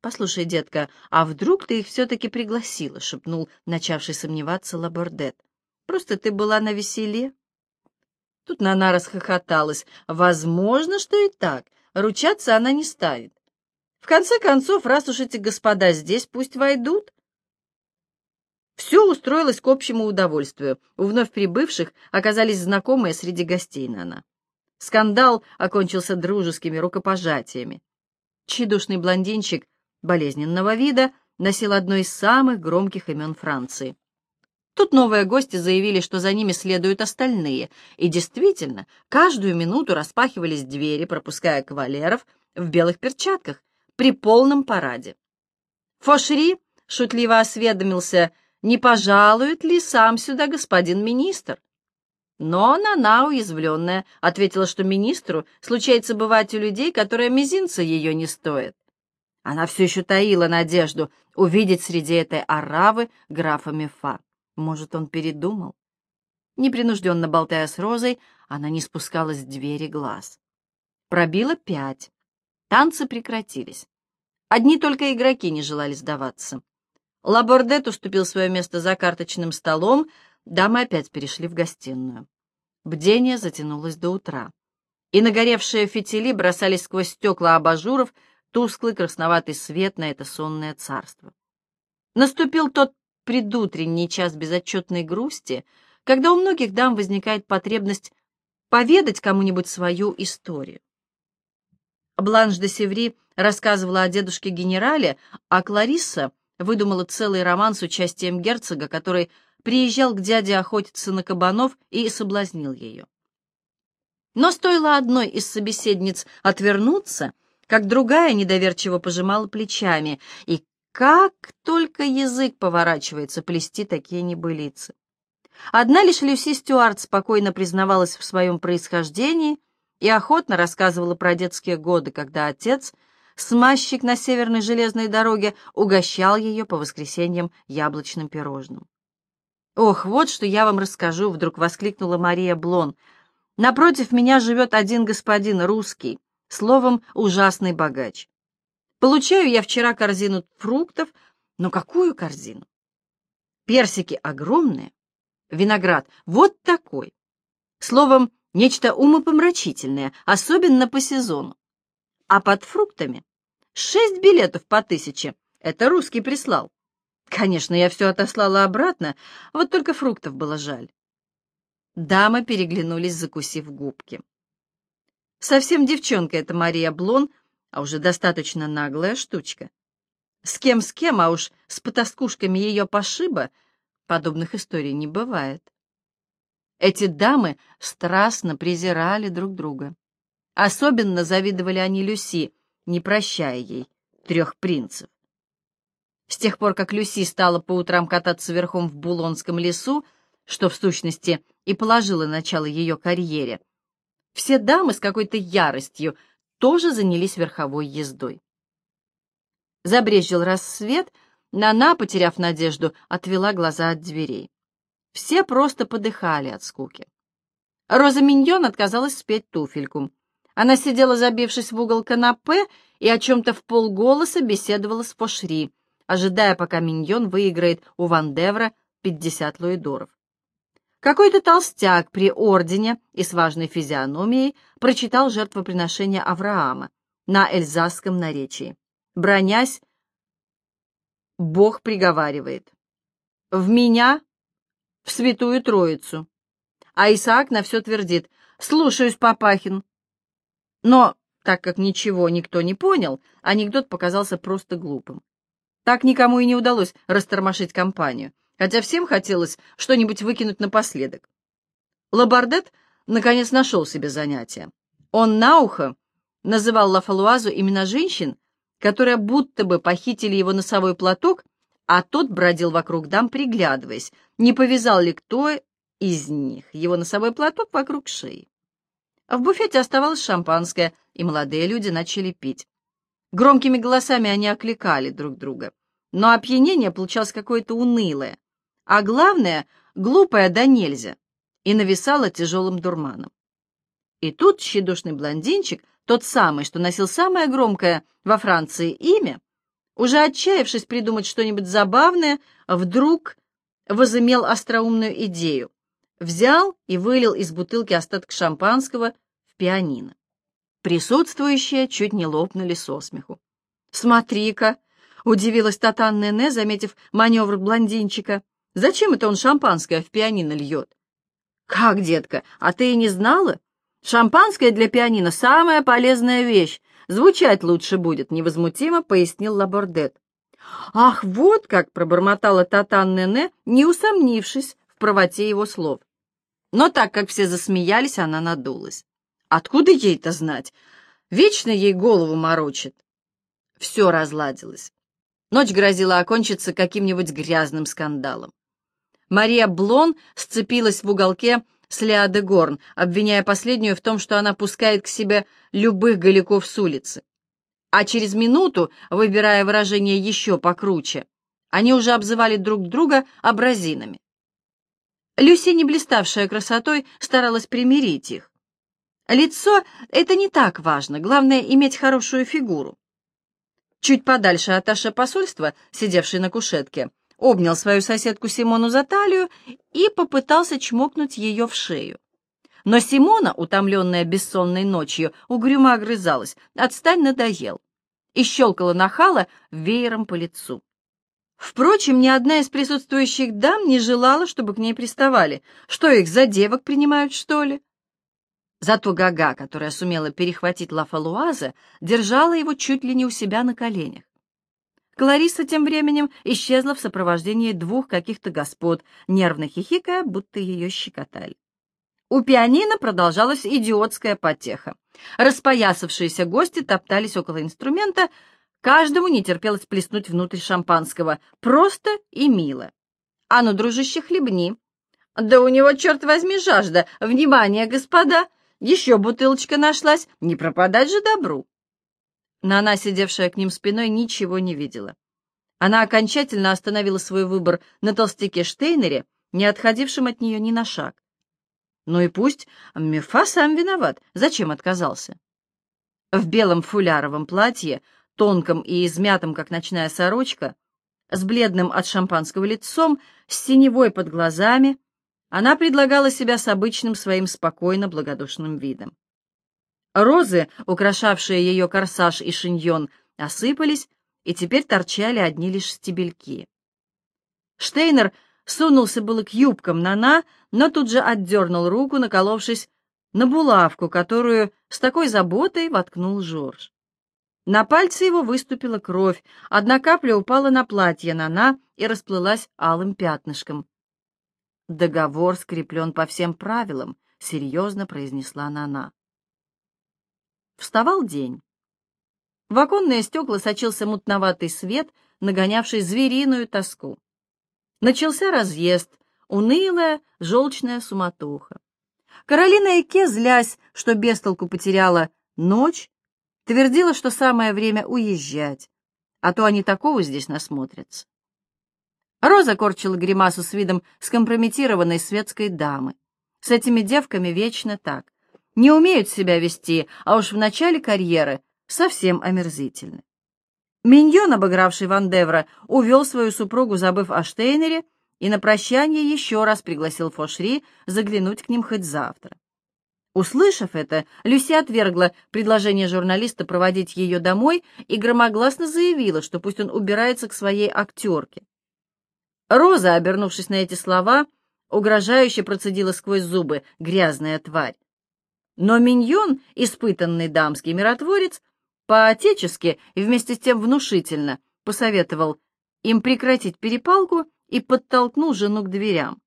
«Послушай, детка, а вдруг ты их все-таки пригласила?» — шепнул начавший сомневаться Лабордет. «Просто ты была на веселе». Тут Нана расхохоталась. «Возможно, что и так. Ручаться она не ставит. В конце концов, раз уж эти господа здесь, пусть войдут». Все устроилось к общему удовольствию. У вновь прибывших оказались знакомые среди гостей Нана. Скандал окончился дружескими рукопожатиями. Чедушный блондинчик болезненного вида носил одно из самых громких имен Франции. Тут новые гости заявили, что за ними следуют остальные, и действительно, каждую минуту распахивались двери, пропуская кавалеров в белых перчатках при полном параде. Фошри шутливо осведомился, не пожалует ли сам сюда господин министр. Но Нана, уязвленная, ответила, что министру случается бывать у людей, которые мизинца ее не стоят. Она все еще таила надежду увидеть среди этой оравы графа Мефа. Может, он передумал? Непринужденно болтая с Розой, она не спускалась с двери глаз. Пробило пять. Танцы прекратились. Одни только игроки не желали сдаваться. Лабордет уступил свое место за карточным столом, дамы опять перешли в гостиную. Бдение затянулось до утра, и нагоревшие фитили бросались сквозь стекла абажуров тусклый красноватый свет на это сонное царство. Наступил тот предутренний час безотчетной грусти, когда у многих дам возникает потребность поведать кому-нибудь свою историю. Бланш де Севри рассказывала о дедушке-генерале, а Кларисса выдумала целый роман с участием герцога, который приезжал к дяде охотиться на кабанов и соблазнил ее. Но стоило одной из собеседниц отвернуться, как другая недоверчиво пожимала плечами, и как только язык поворачивается плести такие небылицы. Одна лишь Люси Стюарт спокойно признавалась в своем происхождении и охотно рассказывала про детские годы, когда отец, смазчик на северной железной дороге, угощал ее по воскресеньям яблочным пирожным. «Ох, вот что я вам расскажу!» — вдруг воскликнула Мария Блон. «Напротив меня живет один господин русский, словом, ужасный богач. Получаю я вчера корзину фруктов, но какую корзину? Персики огромные, виноград вот такой. Словом, нечто умопомрачительное, особенно по сезону. А под фруктами шесть билетов по тысяче. Это русский прислал. Конечно, я все отослала обратно, вот только фруктов было жаль. Дамы переглянулись, закусив губки. Совсем девчонка эта Мария Блон, а уже достаточно наглая штучка. С кем с кем, а уж с потаскушками ее пошиба подобных историй не бывает. Эти дамы страстно презирали друг друга. Особенно завидовали они Люси, не прощая ей трех принцев. С тех пор, как Люси стала по утрам кататься верхом в Булонском лесу, что в сущности и положило начало ее карьере, все дамы с какой-то яростью тоже занялись верховой ездой. Забрезжил рассвет, Нана, потеряв надежду, отвела глаза от дверей. Все просто подыхали от скуки. Роза Миньон отказалась спеть туфельку. Она сидела, забившись в угол канапе, и о чем-то в полголоса беседовала с Фошри, ожидая, пока Миньон выиграет у Вандевра 50 луидоров. Какой-то толстяк при ордене и с важной физиономией прочитал жертвоприношение Авраама на эльзасском наречии. Бронясь, Бог приговаривает. «В меня, в святую Троицу». А Исаак на все твердит. «Слушаюсь, Папахин». Но, так как ничего никто не понял, анекдот показался просто глупым. Так никому и не удалось растормошить компанию, хотя всем хотелось что-нибудь выкинуть напоследок. Лабардет, наконец, нашел себе занятие. Он на ухо называл Лафалуазу имена женщин, которые будто бы похитили его носовой платок, а тот бродил вокруг дам, приглядываясь, не повязал ли кто из них его носовой платок вокруг шеи. В буфете оставалось шампанское, и молодые люди начали пить. Громкими голосами они окликали друг друга, но опьянение получалось какое-то унылое, а главное — глупое да нельзя, и нависало тяжелым дурманом. И тут тщедушный блондинчик тот самый, что носил самое громкое во Франции имя, уже отчаявшись придумать что-нибудь забавное, вдруг возымел остроумную идею. Взял и вылил из бутылки остаток шампанского в пианино. Присутствующие чуть не лопнули со смеху. «Смотри-ка!» — удивилась Татан Нене, заметив маневр блондинчика. «Зачем это он шампанское в пианино льет?» «Как, детка, а ты и не знала? Шампанское для пианино — самая полезная вещь. Звучать лучше будет, — невозмутимо пояснил Лабордет. «Ах, вот как!» — пробормотала Татан Нене, не усомнившись в правоте его слов. Но так как все засмеялись, она надулась. Откуда ей-то знать? Вечно ей голову морочит. Все разладилось. Ночь грозила окончиться каким-нибудь грязным скандалом. Мария Блон сцепилась в уголке с Леа де Горн, обвиняя последнюю в том, что она пускает к себе любых голиков с улицы. А через минуту, выбирая выражение еще покруче, они уже обзывали друг друга образинами. Люси, не блиставшая красотой, старалась примирить их. Лицо — это не так важно, главное — иметь хорошую фигуру. Чуть подальше от Аша посольства, сидевший на кушетке, обнял свою соседку Симону за талию и попытался чмокнуть ее в шею. Но Симона, утомленная бессонной ночью, угрюмо огрызалась. «Отстань, надоел!» и щелкала нахала веером по лицу. Впрочем, ни одна из присутствующих дам не желала, чтобы к ней приставали. Что их за девок принимают, что ли? Зато Гага, которая сумела перехватить Лафалуаза, держала его чуть ли не у себя на коленях. Клариса тем временем исчезла в сопровождении двух каких-то господ, нервно хихикая, будто ее щекотали. У пианино продолжалась идиотская потеха. Распоясавшиеся гости топтались около инструмента, каждому не терпелось плеснуть внутрь шампанского, просто и мило. «А ну, дружище, хлебни!» «Да у него, черт возьми, жажда! Внимание, господа! Еще бутылочка нашлась! Не пропадать же добру!» Нана, сидевшая к ним спиной, ничего не видела. Она окончательно остановила свой выбор на толстяке Штейнере, не отходившем от нее ни на шаг. Ну и пусть Мефа сам виноват. Зачем отказался? В белом фуляровом платье, тонком и измятом, как ночная сорочка, с бледным от шампанского лицом, с синевой под глазами, она предлагала себя с обычным своим спокойно благодушным видом. Розы, украшавшие ее корсаж и шиньон, осыпались, и теперь торчали одни лишь стебельки. Штейнер сунулся было к юбкам Нана, но тут же отдернул руку, наколовшись на булавку, которую с такой заботой воткнул Жорж. На пальце его выступила кровь, одна капля упала на платье Нана и расплылась алым пятнышком. «Договор скреплен по всем правилам», — серьезно произнесла Нана. Вставал день. В оконные стекла сочился мутноватый свет, нагонявший звериную тоску. Начался разъезд, унылая, желчная суматоха. Каролина Эке, злясь, что бестолку потеряла ночь, твердила, что самое время уезжать, а то они такого здесь насмотрятся. Роза корчила гримасу с видом скомпрометированной светской дамы. С этими девками вечно так. Не умеют себя вести, а уж в начале карьеры совсем омерзительны. Миньон, обыгравший Ван Девра, увел свою супругу, забыв о Штейнере, и на прощание еще раз пригласил Фошри заглянуть к ним хоть завтра. Услышав это, Люси отвергла предложение журналиста проводить ее домой и громогласно заявила, что пусть он убирается к своей актерке. Роза, обернувшись на эти слова, угрожающе процедила сквозь зубы «грязная тварь». Но Миньон, испытанный дамский миротворец, по-отечески и вместе с тем внушительно посоветовал им прекратить перепалку и подтолкнул жену к дверям.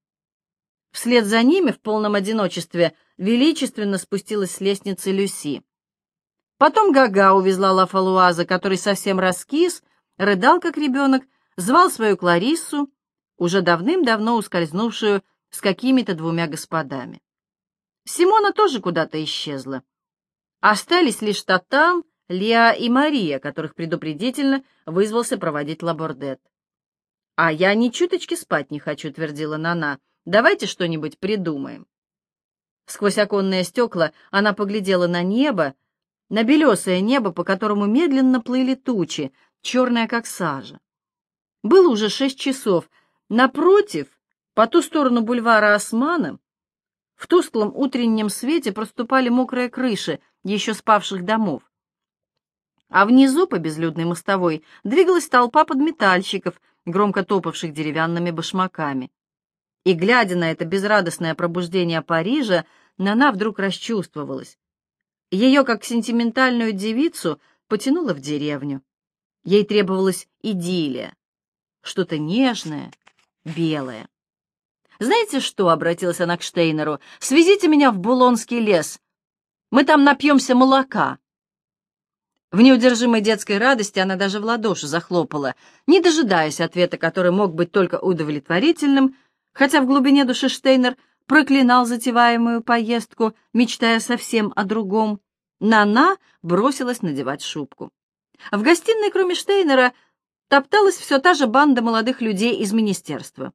Вслед за ними в полном одиночестве величественно спустилась с лестницы Люси. Потом Гага увезла Лафалуаза, который совсем раскис, рыдал как ребенок, звал свою Клариссу, уже давным-давно ускользнувшую с какими-то двумя господами. Симона тоже куда-то исчезла. Остались лишь Татан, Леа и Мария, которых предупредительно вызвался проводить Лабордет. «А я ни чуточки спать не хочу», — твердила Нана. «Давайте что-нибудь придумаем». Сквозь оконные стекла она поглядела на небо, на белесое небо, по которому медленно плыли тучи, черное как сажа. Было уже шесть часов. Напротив, по ту сторону бульвара Османа, в тусклом утреннем свете проступали мокрые крыши еще спавших домов. А внизу, по безлюдной мостовой, двигалась толпа подметальщиков, громко топавших деревянными башмаками. И, глядя на это безрадостное пробуждение Парижа, Нана вдруг расчувствовалась. Ее, как сентиментальную девицу, потянуло в деревню. Ей требовалась идиллия, что-то нежное, белое. «Знаете что?» — обратилась она к Штейнеру. «Свезите меня в Булонский лес. Мы там напьемся молока». В неудержимой детской радости она даже в ладоши захлопала, не дожидаясь ответа, который мог быть только удовлетворительным, хотя в глубине души Штейнер проклинал затеваемую поездку, мечтая совсем о другом. Нана бросилась надевать шубку. В гостиной, кроме Штейнера, топталась все та же банда молодых людей из министерства.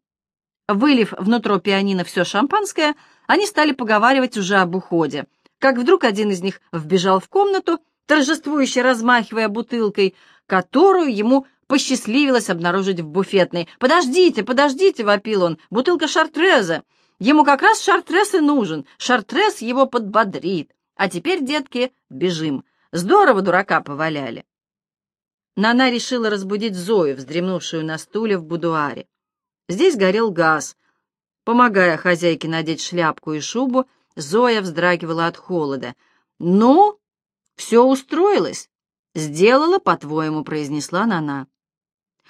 Вылив внутрь пианино все шампанское, они стали поговаривать уже об уходе, как вдруг один из них вбежал в комнату, торжествующе размахивая бутылкой, которую ему посчастливилось обнаружить в буфетной. «Подождите, подождите!» — вопил он. «Бутылка шартреза! Ему как раз шартрез и нужен. Шартрез его подбодрит. А теперь, детки, бежим. Здорово дурака поваляли». Нана решила разбудить Зою, вздремнувшую на стуле в будуаре. Здесь горел газ. Помогая хозяйке надеть шляпку и шубу, Зоя вздрагивала от холода. «Ну, все устроилось?» «Сделала, по-твоему», — произнесла Нана.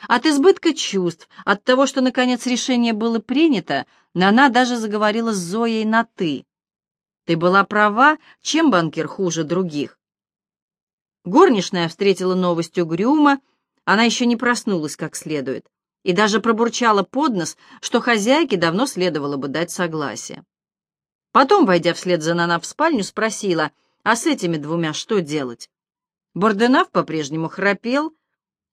От избытка чувств, от того, что, наконец, решение было принято, Нана даже заговорила с Зоей на «ты». «Ты была права, чем банкир хуже других?» Горничная встретила новость угрюмо, она еще не проснулась как следует. и даже пробурчала под нос, что хозяйке давно следовало бы дать согласие. Потом, войдя вслед за Нана в спальню, спросила, а с этими двумя что делать? Борденав по-прежнему храпел.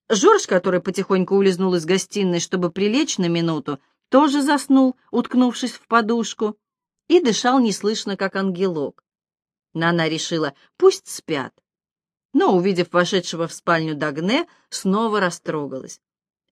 Жорж, который потихоньку улизнул из гостиной, чтобы прилечь на минуту, тоже заснул, уткнувшись в подушку, и дышал неслышно, как ангелок. Нана решила, пусть спят. Но, увидев вошедшего в спальню Дагне, снова растрогалась.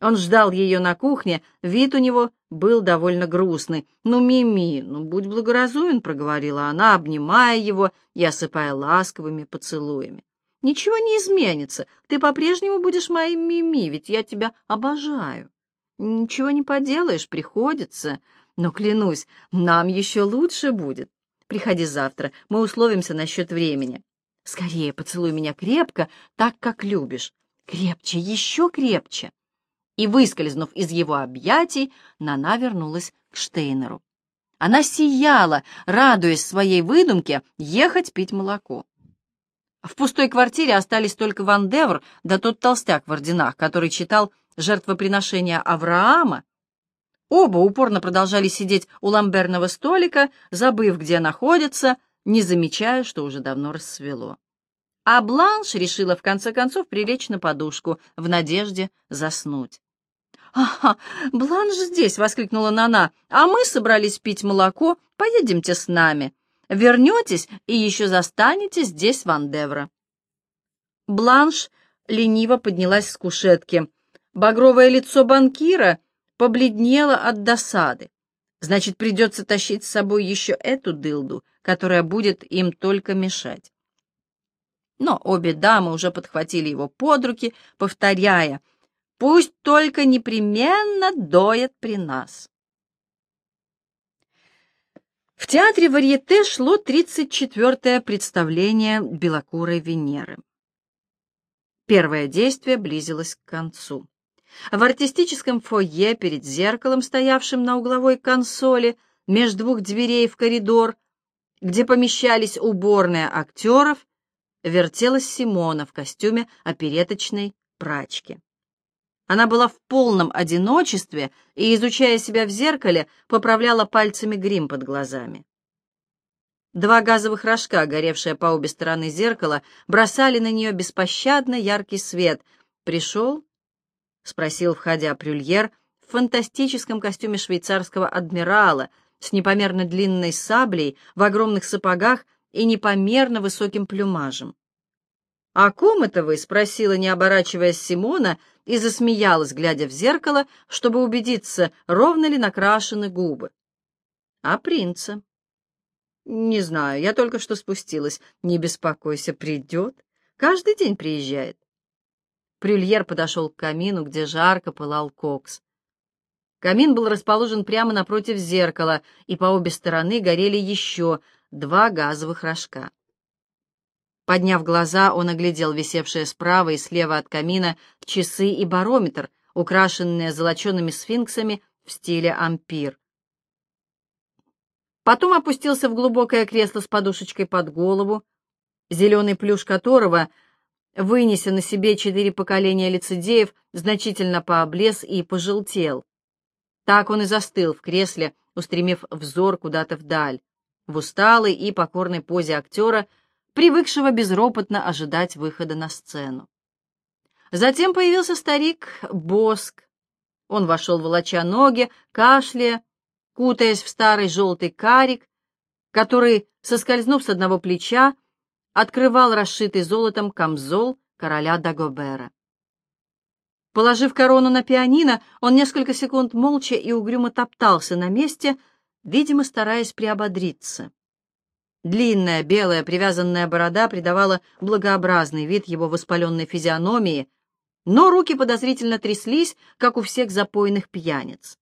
Он ждал ее на кухне, вид у него был довольно грустный. «Ну, Мими, ну, будь благоразумен», — проговорила она, обнимая его и осыпая ласковыми поцелуями. «Ничего не изменится, ты по-прежнему будешь моим Мими, ведь я тебя обожаю. Ничего не поделаешь, приходится, но, клянусь, нам еще лучше будет. Приходи завтра, мы условимся насчет времени. Скорее поцелуй меня крепко, так, как любишь. Крепче, еще крепче» и, выскользнув из его объятий, Нана вернулась к Штейнеру. Она сияла, радуясь своей выдумке ехать пить молоко. В пустой квартире остались только Ван Девр да тот толстяк в орденах, который читал жертвоприношения Авраама. Оба упорно продолжали сидеть у ламберного столика, забыв, где находятся, не замечая, что уже давно рассвело. А Бланш решила в конце концов прилечь на подушку в надежде заснуть. «Ага, Бланш здесь!» — воскликнула Нана. «А мы собрались пить молоко. Поедемте с нами. Вернетесь и еще застанете здесь Вандевра». Бланш лениво поднялась с кушетки. Багровое лицо банкира побледнело от досады. Значит, придется тащить с собой еще эту дылду, которая будет им только мешать. Но обе дамы уже подхватили его под руки, повторяя — Пусть только непременно доят при нас. В театре Варьете шло 34-е представление «Белокурой Венеры». Первое действие близилось к концу. В артистическом фойе перед зеркалом, стоявшим на угловой консоли, между двух дверей в коридор, где помещались уборные актеров, вертелась Симона в костюме опереточной прачки. Она была в полном одиночестве и, изучая себя в зеркале, поправляла пальцами грим под глазами. Два газовых рожка, горевшие по обе стороны зеркала, бросали на нее беспощадно яркий свет. «Пришел?» — спросил, входя Прюльер в фантастическом костюме швейцарского адмирала с непомерно длинной саблей, в огромных сапогах и непомерно высоким плюмажем. «О ком это вы?» — спросила, не оборачиваясь Симона, и засмеялась, глядя в зеркало, чтобы убедиться, ровно ли накрашены губы. «А принца?» «Не знаю, я только что спустилась. Не беспокойся, придет. Каждый день приезжает». Прюльер подошел к камину, где жарко пылал кокс. Камин был расположен прямо напротив зеркала, и по обе стороны горели еще два газовых рожка. Подняв глаза, он оглядел висевшие справа и слева от камина часы и барометр, украшенные золочеными сфинксами в стиле ампир. Потом опустился в глубокое кресло с подушечкой под голову, зеленый плюш которого, вынеся на себе четыре поколения лицедеев, значительно пооблез и пожелтел. Так он и застыл в кресле, устремив взор куда-то вдаль, в усталой и покорной позе актера, привыкшего безропотно ожидать выхода на сцену. Затем появился старик Боск. Он вошел, волоча ноги, кашляя, кутаясь в старый желтый карик, который, соскользнув с одного плеча, открывал расшитый золотом камзол короля Дагобера. Положив корону на пианино, он несколько секунд молча и угрюмо топтался на месте, видимо, стараясь приободриться. Длинная, белая, привязанная борода придавала благообразный вид его воспаленной физиономии, но руки подозрительно тряслись, как у всех запойных пьяниц.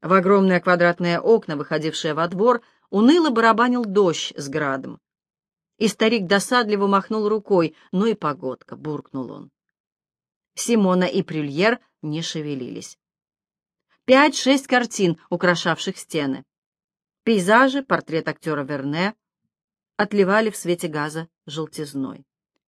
В огромные квадратные окна, выходившие во двор, уныло барабанил дождь с градом. И старик досадливо махнул рукой. «Ну и погодка!» — буркнул он. Симона и Прюльер не шевелились. Пять-шесть картин, украшавших стены. Пейзажи, портрет актера Верне, отливали в свете газа желтизной.